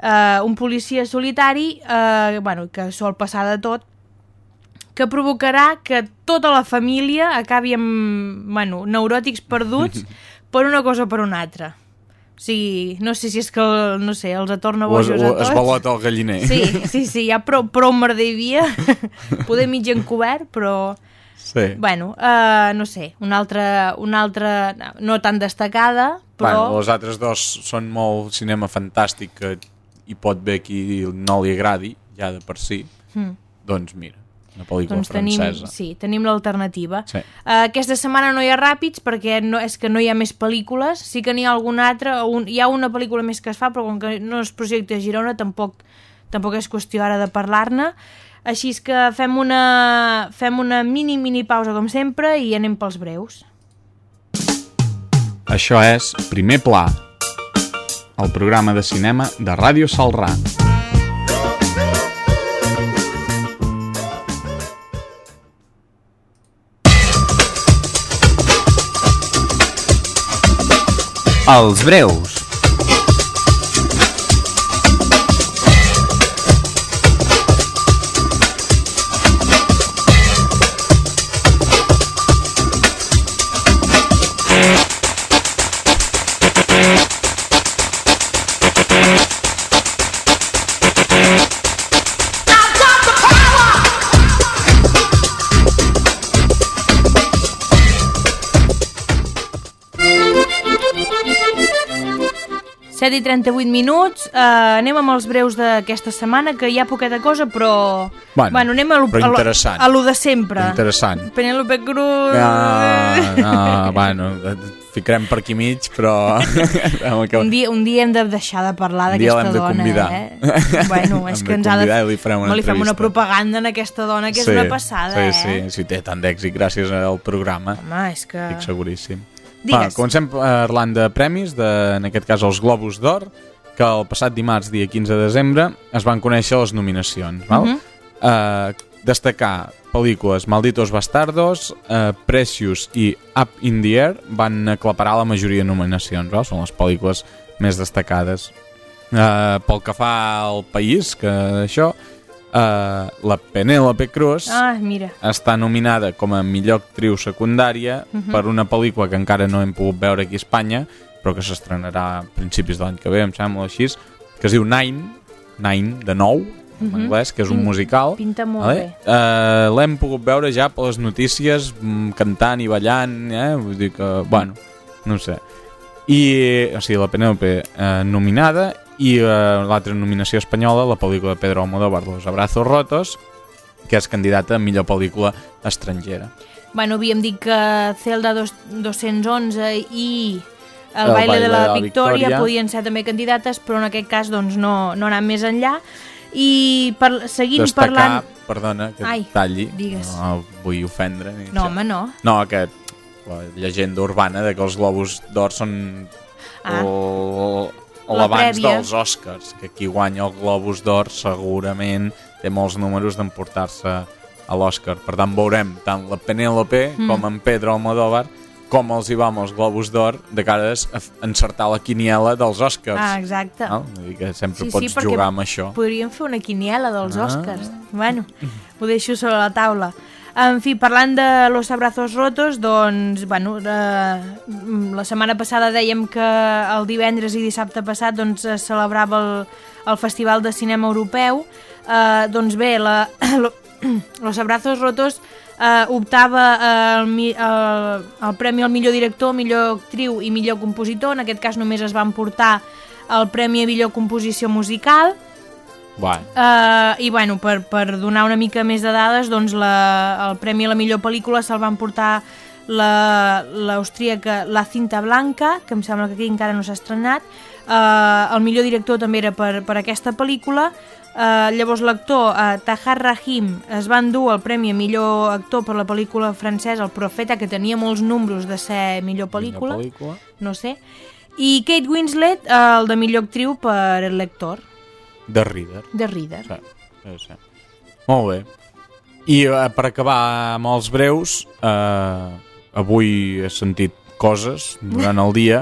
eh, un policia solitari eh, bueno, que sol passar de tot que provocarà que tota la família acabi amb bueno, neuròtics perduts [laughs] per una cosa o per una altra. O sigui, no sé si és que, no sé, els atorna O es, bojos a o tots. es balota el galliner. Sí, [laughs] sí, sí, hi ha prou, prou merder hi havia, [laughs] poder mig encobert, però... Sí. Bueno, uh, no sé, una altra, una altra, no, tan destacada, però... Bueno, els altres dos són molt cinema fantàstic que hi pot bé qui no li agradi, ja de per si. Mm. Doncs mira, una pel·lícula doncs tenim, francesa. sí, tenim l'alternativa. Sí. Uh, aquesta setmana no hi ha ràpids perquè no, és que no hi ha més pel·lícules, sí que n'hi ha alguna altra, un, hi ha una pel·lícula més que es fa, però com que no és projecte de Girona tampoc, tampoc és qüestió ara de parlar-ne. Així és que fem una, fem una mini, mini pausa com sempre i anem pels breus. Això és Primer Pla, el programa de cinema de Ràdio Salrà. Els breus. Set i 38 minuts, uh, anem amb els breus d'aquesta setmana, que hi ha poqueta cosa, però... Bueno, bueno anem a lo, però a lo- interessant. a lo de sempre. Interessant. Penélope Cruz... No, no, bueno, ficarem per aquí mig, però... [laughs] Un dia, un dia hem de deixar de parlar Un dia d'aquesta l'hem de dona, convidar. eh? Bueno, [laughs] és que ens ha de... li farem una li fem una propaganda en aquesta dona, que és una passada, sí, eh? Sí, sí, té tant d'èxit gràcies al programa. Home, és que... Estic seguríssim. Digues. Va, comencem parlant de premis, de, en aquest cas els Globus d'Or, que el passat dimarts, dia 15 de desembre, es van conèixer les nominacions. Val? Mhm. Eh, destacar pel·lícules Malditos Bastardos, uh, Precious i Up in the Air van aclaparar la majoria de nominacions, val? són les pel·lícules més destacades. Uh, pel que fa al país, que això, uh, la Penélope Cruz Ah, mira. està nominada com a millor actriu secundària Mhm. per una pel·lícula que encara no hem pogut veure aquí a Espanya, però que s'estrenarà a principis de l'any que ve, em sembla així, que es diu Nine, Nine, de nou, en Mhm. anglès, que és un musical. pinta molt vale? bé. Eh, L'hem pogut veure ja per les notícies, mm, cantant i ballant, eh? vull dir que, bueno, no sé. I, o sigui, la Penélope eh, nominada i eh, l'altra nominació espanyola, la pel·lícula de Pedro Almodóvar, Los Abrazos Rotos, que és candidata a millor pel·lícula estrangera. Bueno, havíem dit que Zelda dos, 211 i el, baile, de la, Victòria, Victòria. podien ser també candidates, però en aquest cas doncs, no, no anar més enllà. I per, seguint Destacar, parlant... perdona, que Ai, talli, digues. no vull ofendre. Ni No, home, no. No, que la llegenda urbana de que els Globus d'Or són Ah. el, L'abans prèvia. dels Oscars, que qui guanya el Globus d'Or segurament té molts números d'emportar-se a l'Oscar. Per tant, veurem tant la Penélope Mm. com en Pedro Almodóvar com els hi va amb els Globus d'Or de cara a encertar la quiniela dels Oscars. Ah, exacte. No? Vull dir que sempre Sí, sí, pots perquè jugar amb això. Podríem fer una quiniela dels Ah. Oscars. Bueno, ho deixo sobre la taula. En fi, parlant de Los Abrazos Rotos, doncs, bueno, eh, la setmana passada dèiem que el divendres i dissabte passat doncs, es celebrava el, el Festival de Cinema Europeu. Eh, doncs bé, la, [coughs] lo- [coughs] Los Abrazos Rotos eh, optava al mi- al al Premi al millor director, millor actriu i millor compositor. En aquest cas només es van portar el Premi a millor composició musical. Bueno, Uh, I bueno, per, per donar una mica més de dades, doncs la, el Premi a la millor pel·lícula se'l van portar la- l'austríaca la, Cinta Blanca, que em sembla que aquí encara no s'ha estrenat. Uh, el millor director també era per, per aquesta pel·lícula. Uh, llavors l'actor uh, Tahar Rahim es va endur el premi a millor actor per la pel·lícula francesa El Profeta, que tenia molts números de ser millor pel·lícula, Millor pel·lícula. no sé. I Kate Winslet, uh, el de millor actriu per El Lector, de Reader. de Reader. Sí, sí, sí. Molt bé. I eh, per acabar amb els breus, eh, avui he sentit coses durant el dia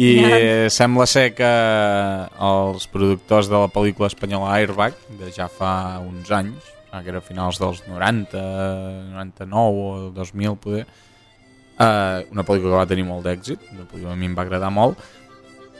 i [laughs] Ja. eh, sembla ser que els productors de la pel·lícula espanyola Airbag, de ja fa uns anys, ah, que era a finals dels 90, 99 o 2000 poder, eh, una pel·lícula que va tenir molt d'èxit, a mi em va agradar molt,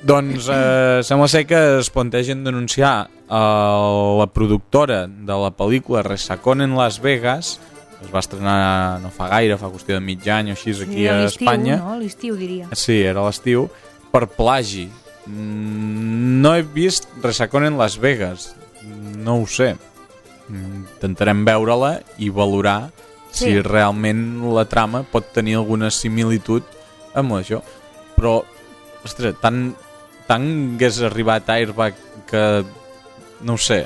doncs eh, sembla ser que es plantegen denunciar eh, la productora de la pel·lícula Resacón en Las Vegas es va estrenar no fa gaire, fa qüestió de mig any o així aquí a a Espanya no? A l'estiu, diria. Sí, era a l'estiu, per plagi. Mm, No he vist Resacón en Las Vegas. No ho sé. Intentarem veure-la i valorar Sí. si realment la trama pot tenir alguna similitud amb això. Però, ostres, tan, tan hagués arribat Airbag que, no ho sé,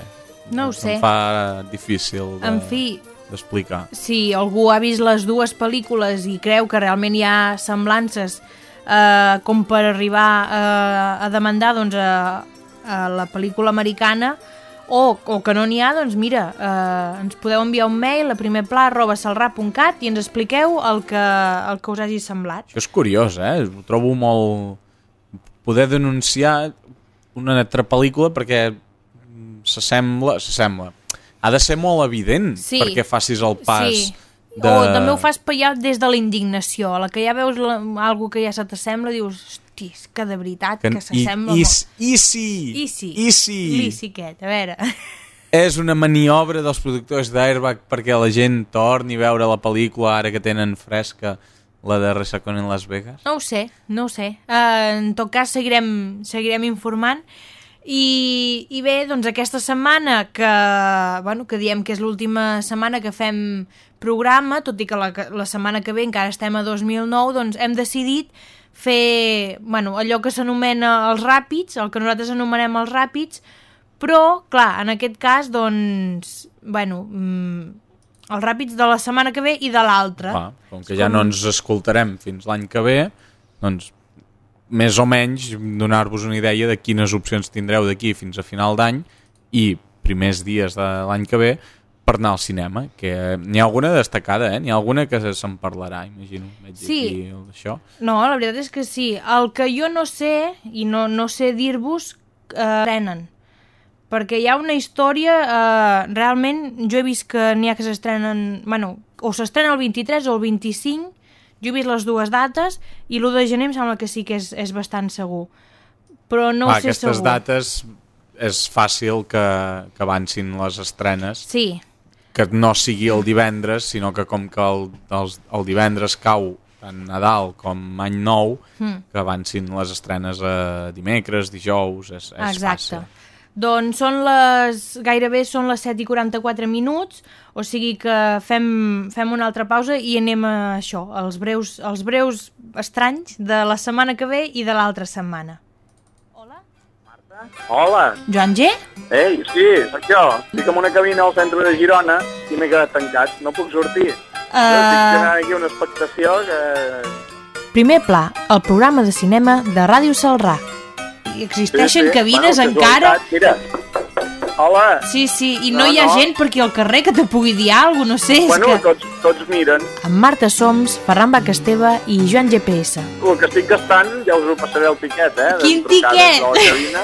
No ho sé. em fa difícil de- En fi, d'explicar. si algú ha vist les dues pel·lícules i creu que realment hi ha semblances eh, com per arribar eh, a demandar doncs, a, a la pel·lícula americana o, o que no n'hi ha, doncs mira, eh, ens podeu enviar un mail a primerpla arroba salrà.cat i ens expliqueu el que, el que us hagi semblat. Això és curiós, eh? Ho trobo molt... Poder denunciar una altra pel·lícula perquè s'assembla... s'assembla. Ha de ser molt evident Sí. perquè facis el pas Sí. de... O també ho fas ja des de la indignació, a la que ja veus la, algo que ja se t'assembla dius, hosti, és que de veritat que, Que- s'assembla i- molt. i si? I si? I si? I si aquest, a veure... [laughs] És una maniobra dels productors d'Airbag perquè la gent torni a veure la pel·lícula ara que tenen fresca la de Resacón en Las Vegas? No ho sé, no ho sé. Uh, en tot cas, seguirem, seguirem informant. I, I bé, doncs aquesta setmana que, bueno, que diem que és l'última setmana que fem programa, tot i que la, la setmana que ve encara estem a 2009, doncs hem decidit fer bueno, allò que s'anomena els ràpids, el que nosaltres anomenem els ràpids, però, clar, en aquest cas, doncs, bueno, mm, els ràpids de la setmana que ve i de l'altra. Com que ja no ens escoltarem fins l'any que ve, doncs més o menys donar-vos una idea de quines opcions tindreu d'aquí fins a final d'any i primers dies de l'any que ve per anar al cinema, que n'hi ha alguna destacada, eh? N'hi ha alguna que se'n parlarà, imagino. Veig Sí. aquí això. No, la veritat és que sí. El que jo no sé, i no, no sé dir-vos, eh, prenen. Perquè hi ha una història, eh, realment, jo he vist que n'hi ha que s'estrenen, bueno, o s'estrena el 23 o el 25, jo he vist les dues dates, i l'1 de gener em sembla que sí que és, és bastant segur. Però no Va, ho sé aquestes segur. dates és fàcil que, que avancin les estrenes. Sí, que no sigui el divendres, sinó que com que el, el, el divendres cau tant Nadal com Any Nou, Mm. que avancin les estrenes a dimecres, dijous, és, és Exacte. fàcil. Doncs són les, gairebé són les 7 i 44 minuts, o sigui que fem, fem una altra pausa i anem a això, als breus, als breus estranys de la setmana que ve i de l'altra setmana. Hola. Joan G? Ei, sí, sóc jo. Estic en una cabina al centre de Girona i m'he quedat tancat. No puc sortir. Uh... Estic generant aquí una expectació que... Primer pla, el programa de cinema de Ràdio Salrà. I existeixen cabines bueno, encara? Mira. Hola. Sí, sí, i no, No, hi ha no. gent per aquí al carrer que te pugui dir alguna cosa, no sé. Bueno, que... tots, tots miren. Amb Marta Soms, Ferran Bacasteva i Joan GPS. El que estic gastant ja us ho passaré el tiquet, eh? de Quin tiquet? de la cabina.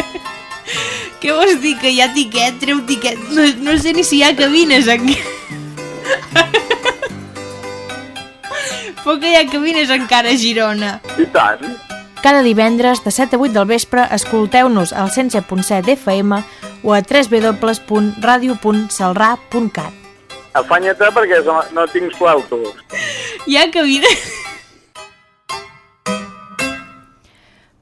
[laughs] Què vols dir, que hi ha tiquet? Treu tiquet? No, no sé ni si hi ha cabines aquí. [laughs] Però que hi ha cabines encara a Girona. I tant. Cada divendres de 7 a 8 del vespre escolteu-nos al 107.7 d'FM o a www.radio.salrà.cat. Afanya-te perquè no, tinc autobús. Hi [laughs] ha cabines...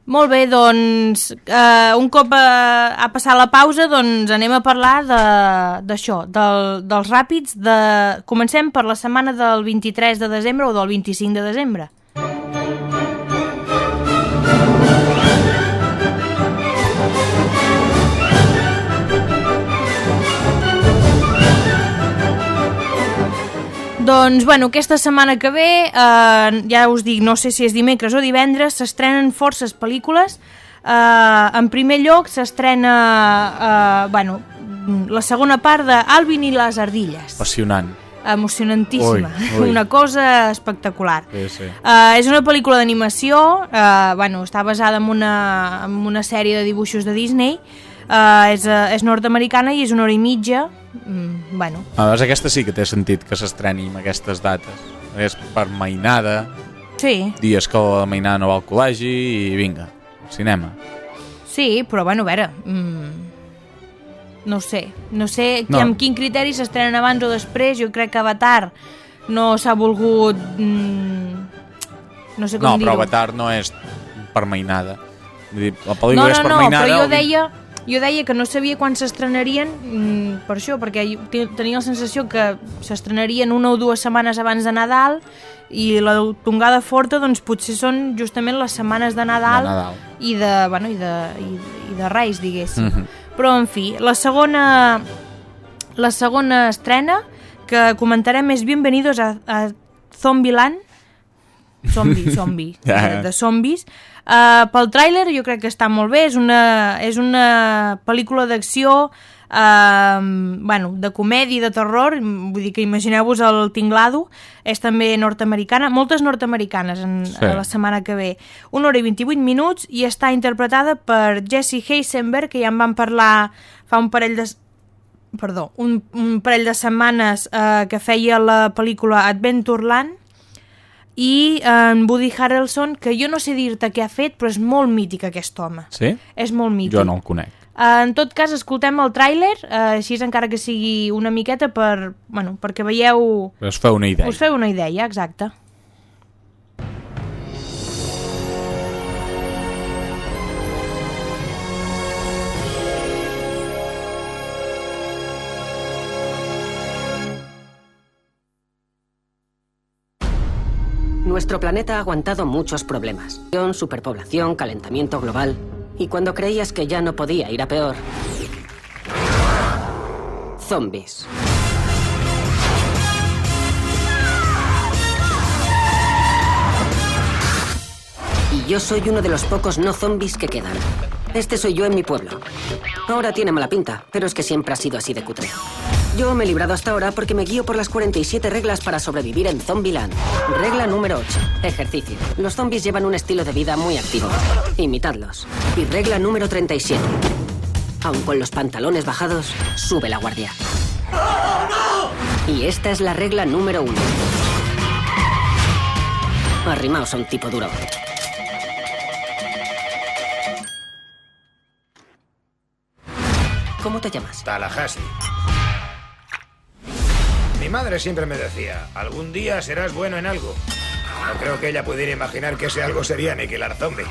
Molt bé, doncs, eh, un cop eh, ha passat la pausa, doncs anem a parlar de- d'això, de, dels ràpids. De... Comencem per la setmana del 23 de desembre o del 25 de desembre. Doncs, bueno, aquesta setmana que ve, eh, ja us dic, no sé si és dimecres o divendres, s'estrenen forces pel·lícules. Eh, en primer lloc s'estrena, eh, bueno, la segona part de Alvin i les ardilles. Apassionant. Emocionantíssima. Ui, ui. Una cosa espectacular. Sí, sí. Uh, és una pel·lícula d'animació, uh, bueno, està basada en una, en una sèrie de dibuixos de Disney, uh, és, uh, és nord-americana i és una hora i mitja, mm, bueno, A veure, aquesta sí que té sentit que s'estreni amb aquestes dates. És per mainada, sí, dies que la mainada no va al col·legi i vinga, al cinema. sí, però bueno, a veure, mm, no sé, no sé No. no. amb quin criteri s'estrenen abans o després, jo crec que Avatar no s'ha volgut, mm, no sé com No, dir-ho. però Avatar no és per mainada. Vull dir, la pel·lícula no, és no, per no, mainada. però jo el vint- deia, jo deia que no sabia quan s'estrenarien mm, per això, perquè tenia la sensació que s'estrenarien una o dues setmanes abans de Nadal i la tongada forta doncs potser són justament les setmanes de Nadal, De Nadal. i de, bueno, i de, i, i de Reis, diguéssim. Mhm. Però, en fi, la segona, la segona estrena que comentarem és Bienvenidos a, a Zombieland, zombi, zombi, [laughs] de, de zombis. Uh, pel tràiler jo crec que està molt bé, és una, és una pel·lícula d'acció, uh, bueno, de comèdia, de terror, vull dir que imagineu-vos el tinglado, és també nord-americana, moltes nord-americanes en, Sí. la setmana que ve. Una hora i 28 minuts i està interpretada per Jesse Heisenberg, que ja en vam parlar fa un parell de perdó, un, un parell de setmanes eh, que feia la pel·lícula Adventureland i en Woody Harrelson, que jo no sé dir-te què ha fet, però és molt mític aquest home. Sí? És molt mític. Jo no el conec. Eh, en tot cas, escoltem el tràiler, eh, així encara que sigui una miqueta per, bueno, perquè veieu... Us feu una idea. Us feu una idea, exacte. Nuestro planeta ha aguantado muchos problemas. Superpoblación, calentamiento global. Y cuando creías que ya no podía ir a peor... Zombies. Y yo soy uno de los pocos no zombies que quedan. Este soy yo en mi pueblo. Ahora tiene mala pinta, pero es que siempre ha sido así de cutre. Yo me he librado hasta ahora porque me guío por las 47 reglas para sobrevivir en Zombieland. Regla número 8. Ejercicio. Los zombies llevan un estilo de vida muy activo. Imitadlos. Y regla número 37. Aun con los pantalones bajados, sube la guardia. Y esta es la regla número 1. Arrimaos a un tipo duro. ¿Cómo te llamas? Tallahassee. Mi madre siempre me decía, algún día serás bueno en algo. No creo que ella pudiera imaginar que ese algo sería aniquilar zombies.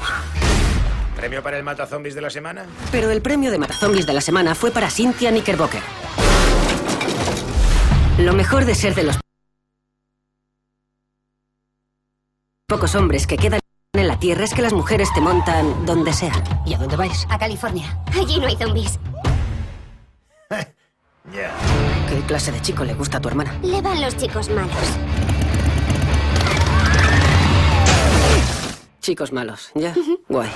¿Premio para el matazombies de la semana? Pero el premio de Matazombies de la semana fue para Cynthia Knickerbocker. Lo mejor de ser de los pocos hombres que quedan en la Tierra es que las mujeres te montan donde sea. ¿Y a dónde vais? A California. Allí no hay zombies. [laughs] ¿Qué clase de chico le gusta a tu hermana? Le van los chicos malos. Chicos malos, ¿ya? Guay.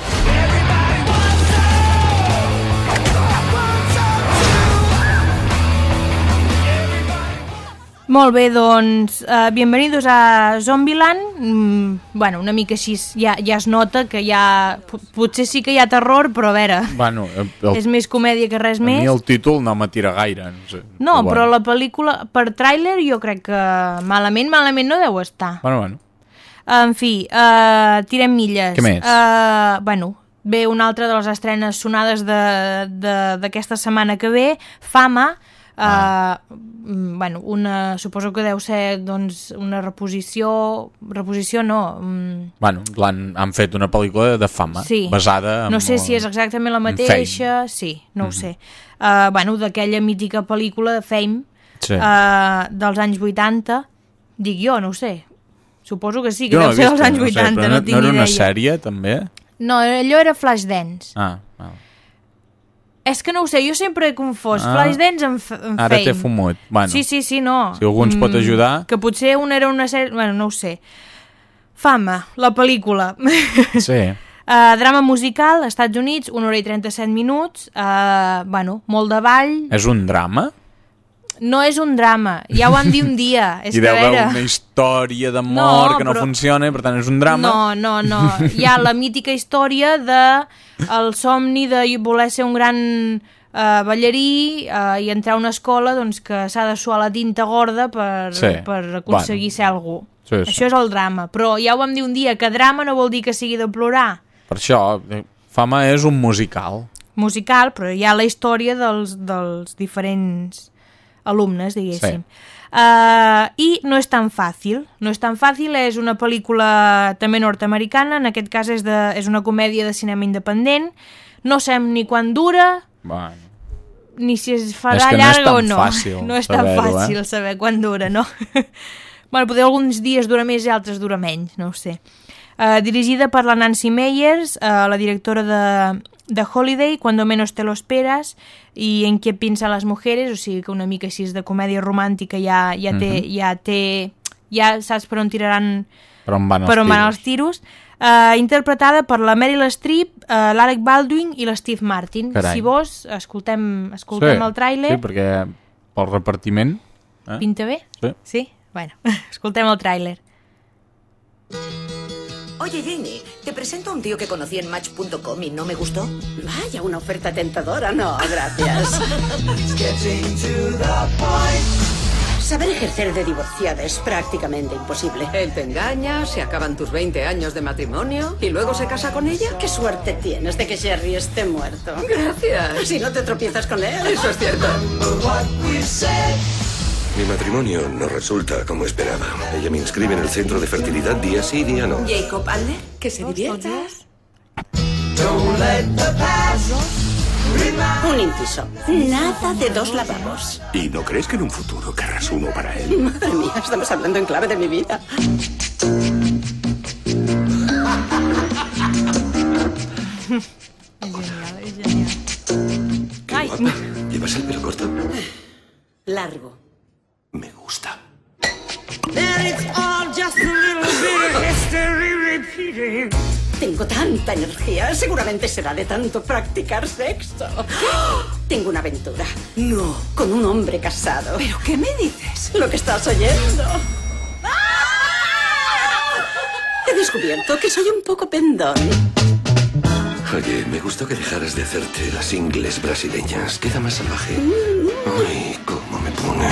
Molt bé, doncs, uh, bienvenidos a Zombieland. Mm, bueno, una mica així ja, ja es nota que ja... po- Potser sí que hi ha terror, però a veure, Bueno, el, és més comèdia que res a mi més. el títol no m'atira gaire. No, sé. No, però bueno. la pel·lícula, per tràiler, jo crec que malament, malament no deu estar. Bueno, bueno. En fi, uh, tirem milles. Què més? Uh, bueno, ve una altra de les estrenes sonades de- de- d'aquesta setmana que ve, Fama, uh, ah. bueno, una, suposo que deu ser doncs, una reposició, reposició no, mm, Bueno, l'han han fet una pel·lícula de fama sí. basada en... No sé si és exactament la mateixa, sí, no ho sé. Uh, bueno, d'aquella mítica pel·lícula de Fame, Sí. uh, dels anys 80, dic jo, no ho sé. Suposo que sí, que Jo no deu ser dels anys no sé, 80, però no, no, tinc no era una idea. sèrie, també? No, allò era Flashdance. Ah, val. És que no ho sé, jo sempre he confós Ah. Flashdance amb, amb Ara Fame. t'he fumut. Bueno, sí, sí, sí, no. Mm, si algú ens pot ajudar. Que potser una era una sèrie... Bueno, no ho sé. Fama, la pel·lícula. [laughs] Sí. Uh, drama musical, Estats Units, 1 hora i 37 minuts. Uh, bueno, molt de ball. És un drama? No és un drama, ja ho vam dir un dia. [laughs] És I deu haver una història d'amor No, que no però- funciona per tant és un drama? No, no, no. Hi ha la mítica història de el somni de voler ser un gran uh, ballarí uh, i entrar a una escola doncs, que s'ha de suar la tinta gorda per, Sí, per aconseguir bueno. ser algú. Sí, sí. Això és el drama. Però ja ho vam dir un dia, que drama no vol dir que sigui de plorar. Per això, eh, Fama és un musical. Musical, però hi ha la història dels, dels diferents alumnes, diguéssim. Sí. Uh, I no és tan fàcil. No és tan fàcil, és una pel·lícula també nord-americana, en aquest cas és, de, és una comèdia de cinema independent, no sabem ni quan dura, Bueno. ni si es farà no llarga o no. fàcil [laughs] no és tan saber-ho, fàcil eh? saber quan dura, no? [laughs] bueno, potser alguns dies dura més i altres dura menys, no ho sé. Uh, dirigida per la Nancy Meyers, uh, la directora de, de Holiday, Cuando menos te lo esperas, i En què piensan les mujeres, o sigui que una mica així de comèdia romàntica ja, ja, té, Mhm. ja té... Ja saps per on tiraran Per on van els per on van tiros. els tiros. Uh, interpretada per la Meryl Streep, uh, l'Alec Baldwin i l'Steve Martin. Carai. Si vos, escoltem, escoltem el tràiler. Sí, perquè pel repartiment... Eh? Pinta bé? Sí. Sí? Bueno, [laughs] escoltem el tràiler. Oye, Jamie, te presento a un tío que conocí en Match.com y no me gustó. Vaya, una oferta tentadora. No, gracias. [laughs] Saber ejercer de divorciada es prácticamente imposible. Él te engaña, se acaban tus 20 años de matrimonio y luego se casa con ella. ¿Qué suerte tienes de que Sherry esté muerto? Gracias. Si no te tropiezas con él. Eso es cierto. Mi matrimonio no resulta como esperaba. Ella me inscribe en el centro de fertilidad día sí, día no. Jacob Adler, que se divierta. Un inciso. Nada de dos lavabos. ¿Y no crees que en un futuro querrás uno para él? [laughs] Madre mía, estamos hablando en clave de mi vida. [laughs] Genial. Ai, ¿Llevas el pelo corto? Largo. Me gusta. Tengo tanta energía. Seguramente será de tanto practicar sexo. [gasps] Tengo una aventura. No. Con un hombre casado. ¿Pero qué me dices? Lo que estás oyendo. [laughs] He descubierto que soy un poco pendón. Oye, me gustó que dejaras de hacerte las ingles brasileñas. Queda más salvaje. Ay, cómo me pone.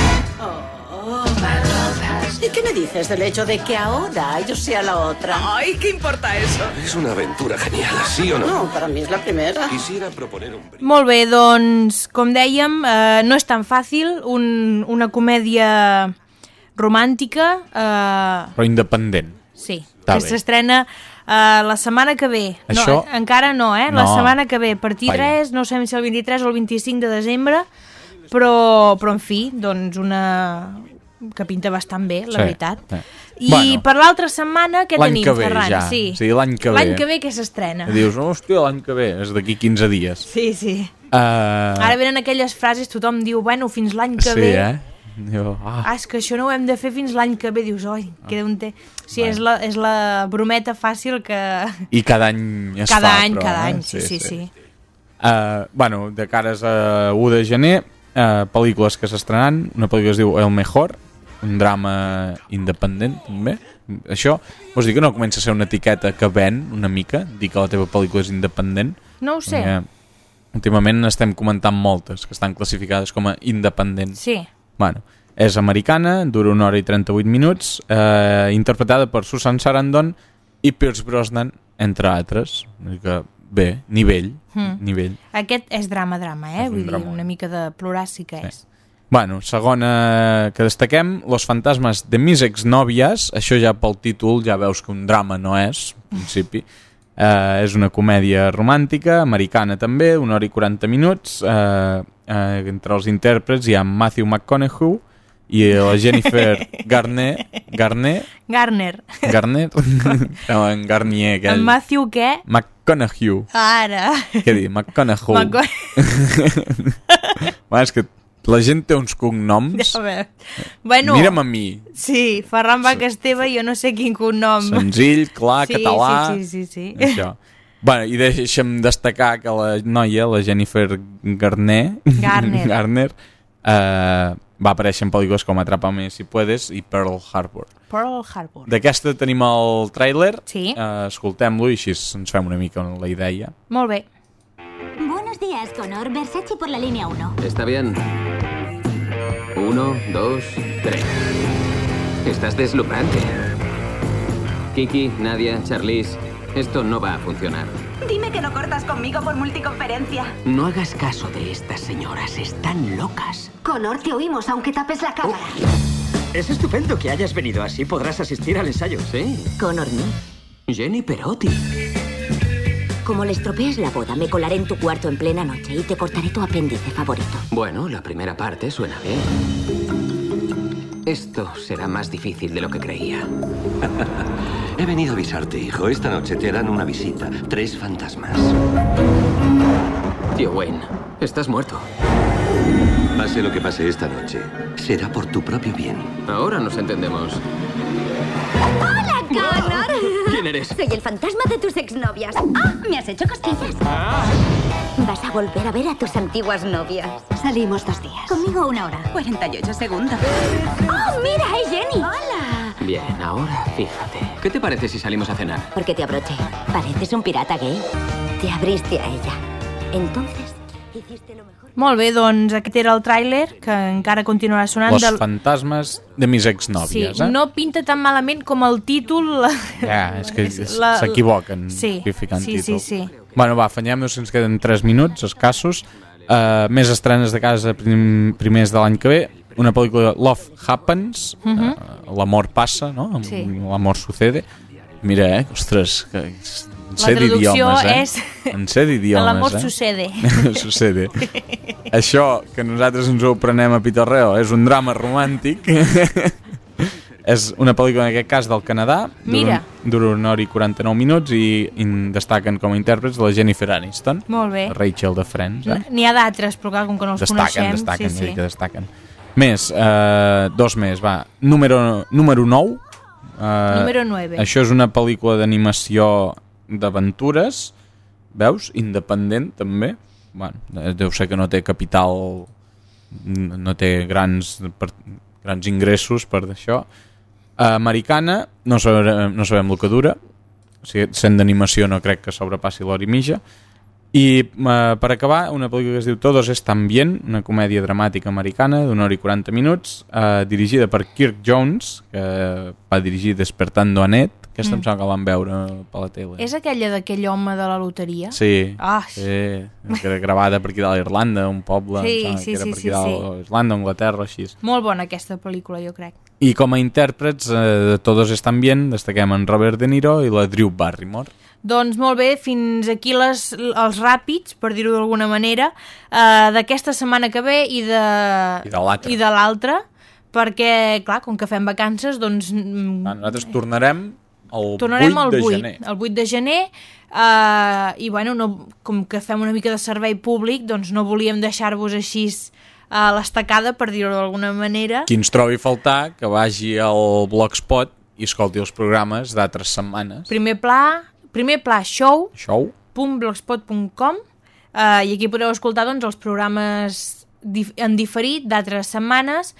¿Y qué me dices del hecho de que ahora yo sea la otra? Ay, ¿qué importa eso? Es una aventura genial, ¿sí o no? No, para mí es la primera. Quisiera proponer un... Molt bé, doncs, com dèiem, eh, no és tan fàcil, un, una comèdia romàntica, eh, Però independent. sí, Està que s'estrena eh, la setmana que ve. No, Això- eh, encara no, eh? La No. setmana que ve, a partir Vaja. 3, no sabem si el 23 o el 25 de desembre, però, però en fi, doncs una que pinta bastant bé, la Sí, veritat. sí. I Bueno. per l'altra setmana, què tenim, que ve, Ferran? ja. Sí, Sí, l'any que ve. L'any que ve que s'estrena. Dius, hòstia, l'any que ve, és d'aquí 15 dies. Sí, sí. Uh, Ara venen aquelles frases, tothom diu, bueno, fins l'any que sí, ve. eh? Diu, ah, Ah, és que això no ho hem de fer fins l'any que ve. Dius, oi, queda un temps. Sí, és la, és la brometa fàcil que... I cada any es cada fa, any, però, cada eh? any, sí, sí, sí. Uh, bueno, de cares a 1 de gener, uh, pel·lícules que s'estrenaran, una pel·lícula que es diu El Mejor, un drama independent, també. Això, vols dir que no comença a ser una etiqueta que ven una mica, dir que la teva pel·lícula és independent? No ho sé. Perquè últimament estem comentant moltes que estan classificades com a independents. Sí. Bueno, és americana, dura una hora i 38 minuts, eh, interpretada per Susan Sarandon i Pierce Brosnan, entre altres. Mica bé, nivell, Mm. nivell. Aquest és drama-drama, eh? És un Vull dir, dramón. una mica de plorar sí que és. Bueno, segona que destaquem, Los fantasmes de mis exnòvies, això ja pel títol ja veus que un drama no és, en principi. [laughs] Eh, és una comèdia romàntica, americana també, una hora i 40 minuts. Eh, eh, entre els intèrprets hi ha Matthew McConaughey i la Jennifer Garner. Garner? Garner. Garner? [laughs] no, en Garnier, aquell. En Matthew què? McConaughey. Ara. Què dir? McConaughey. Maco- bueno, [laughs] és que la gent té uns cognoms. A veure. Bueno, Mira'm a mi. Sí, Ferran Esteve, jo no sé quin cognom. Senzill, clar, sí, català... Sí, sí, sí. sí. Això. Bueno, i deixa'm destacar que la noia, la Jennifer Garner, Garner. [laughs] Garner eh, va aparèixer en pel·lícules com Atrapame si puedes i Pearl Harbor. Pearl Harbor. D'aquesta tenim el tràiler, Sí. eh, escoltem-lo i així ens fem una mica la idea. Molt bé. Buenos días, Connor. Versace por la línea 1. Está bien. Uno, dos, tres. Estás deslumbrante. Kiki, Nadia, Charlize, esto no va a funcionar. Dime que no cortas conmigo por multiconferencia. No hagas caso de estas señoras, están locas. Connor, te oímos aunque tapes la cámara. Es estupendo que hayas venido. Así podrás asistir al ensayo. Sí. Connor, no. Jenny Perotti. Como le estropees la boda, me colaré en tu cuarto en plena noche y te cortaré tu apéndice favorito. Bueno, la primera parte suena bien. Esto será más difícil de lo que creía. [laughs] He venido a avisarte, hijo. Esta noche te harán una visita. Tres fantasmas. Tío Wayne, estás muerto. Pase lo que pase esta noche, será por tu propio bien. Ahora nos entendemos. ¡Hola, Connor! [laughs] ¿Quién eres? Soy el fantasma de tus exnovias. ¡Ah! Me has hecho cosquillas. Vas a volver a ver a tus antiguas novias. Salimos dos días. Conmigo una hora. 48 segundos. ¡Oh, mira! ¡Es Jenny! Hola. Bien, ahora fíjate. ¿Qué te parece si salimos a cenar? Porque te abroché. Pareces un pirata gay. Te abriste a ella. Entonces, hiciste lo mejor. Molt bé, doncs aquest era el tràiler que encara continuarà sonant. Los del- fantasmes de mis Sí, exnòvies, eh? no pinta tan malament com el títol. Ja, és que [laughs] La- s'equivoquen Sí, ficant sí, sí, títol. sí. Bueno, va, afanyem-nos, ens queden 3 minuts escassos. Uh, més estrenes de casa prim, primers de l'any que ve. Una pel·lícula Love Happens, Mhm. uh, l'amor passa, no? Sí. L'amor sucede. Mira, eh, ostres, que en sé d'idiomes, eh? és- En sé d'idiomes, L'amor eh? sucede. [laughs] sucede. Això, que nosaltres ens ho prenem a pitorreo, és un drama romàntic. [laughs] és una pel·lícula, en aquest cas, del Canadà. Mira. un- Dura una hora i 49 minuts i in, destaquen com a intèrprets la Jennifer Aniston, Molt bé. Rachel de Friends. Eh? N'hi ha d'altres, però clar, com que no els Destaquen, coneixem... destaquen, sí, sí, sí. que destaquen. Més, eh, dos més, va. Número, número 9. Eh, Número 9. Això és una pel·lícula d'animació d'aventures, veus? Independent, també. Bueno, eh, deu ser que no té capital, no té grans, per, grans ingressos per d'això. Eh, americana, no sabem, no sabem el que dura, o sigui, sent d'animació no crec que sobrepassi l'hora i mitja. I eh, per acabar, una pel·lícula que es diu Todos están bien, una comèdia dramàtica americana d'una hora i 40 minuts, eh, dirigida per Kirk Jones, que va dirigir Despertando a Net, aquesta Mm. em sembla que vam veure per la tele. És aquella d'aquell home de la loteria? Sí, Ah, sí, que era gravada per aquí dalt a Irlanda, un poble, Sí, em sí, que era sí, per aquí sí, dalt sí. Irlanda, Anglaterra, així. Molt bona aquesta pel·lícula, jo crec. I com a intèrprets eh, de Todos están bien, destaquem en Robert De Niro i la Drew Barrymore. Doncs molt bé, fins aquí les, els ràpids, per dir-ho d'alguna manera, eh, d'aquesta setmana que ve i de, I de l'altra. perquè, clar, com que fem vacances, doncs mm, Ah, nosaltres tornarem el tornarem 8 al de 8, gener. el 8 de gener, eh, i bueno, no, com que fem una mica de servei públic, doncs no volíem deixar-vos així a l'estacada, per dir-ho d'alguna manera. Qui ens trobi faltar, que vagi al Blogspot i escolti els programes d'altres setmanes. Primer pla, primer pla show, Show. www.blogspot.com eh, i aquí podeu escoltar doncs, els programes dif en diferit d'altres setmanes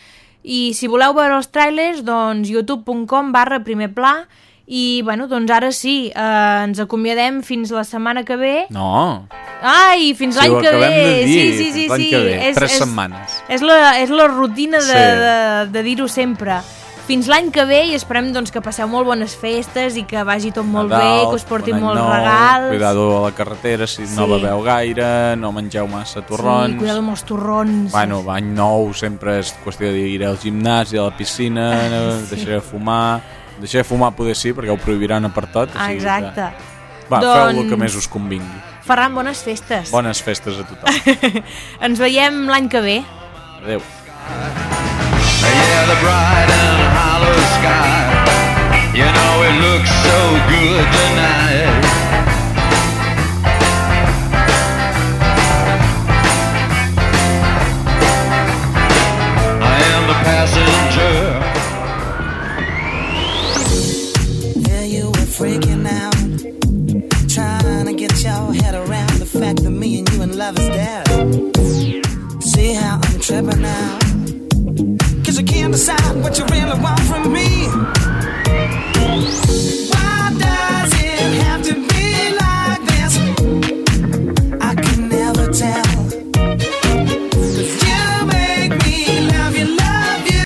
i si voleu veure els trailers doncs youtube.com barra primer pla i bueno, doncs ara sí eh, ens acomiadem fins la setmana que ve No, ai, fins Si l'any que ve acabem de dir, sí, sí, sí, sí. que ve, tres setmanes. és la, és la rutina de, Sí. de, de dir-ho sempre fins l'any que ve i esperem doncs, que passeu molt bones festes i que vagi tot molt bé, que us portin molts nou, regals Cuidado a la carretera, si no Sí. beveu gaire, no mengeu massa torrons. Sí, cuidado amb els torrons. Bueno, any nou sempre és qüestió d'ir al gimnàs, ir a la piscina, no, Sí. deixar de fumar... Deixar de fumar poder sí, perquè ho prohibiran a per tot. o Ah, sigui exacte. Que... Va, Doncs- feu el que més us convingui. Ferran, bones festes. Bones festes a tothom. [laughs] Ens veiem l'any que ve. Adéu. The bright and hollow sky. You know it looks so good tonight. I am the passenger. There you were freaking out, trying to get your head around the fact that me and you in love is dead. See how I'm tripping now? and decide what you really want from me.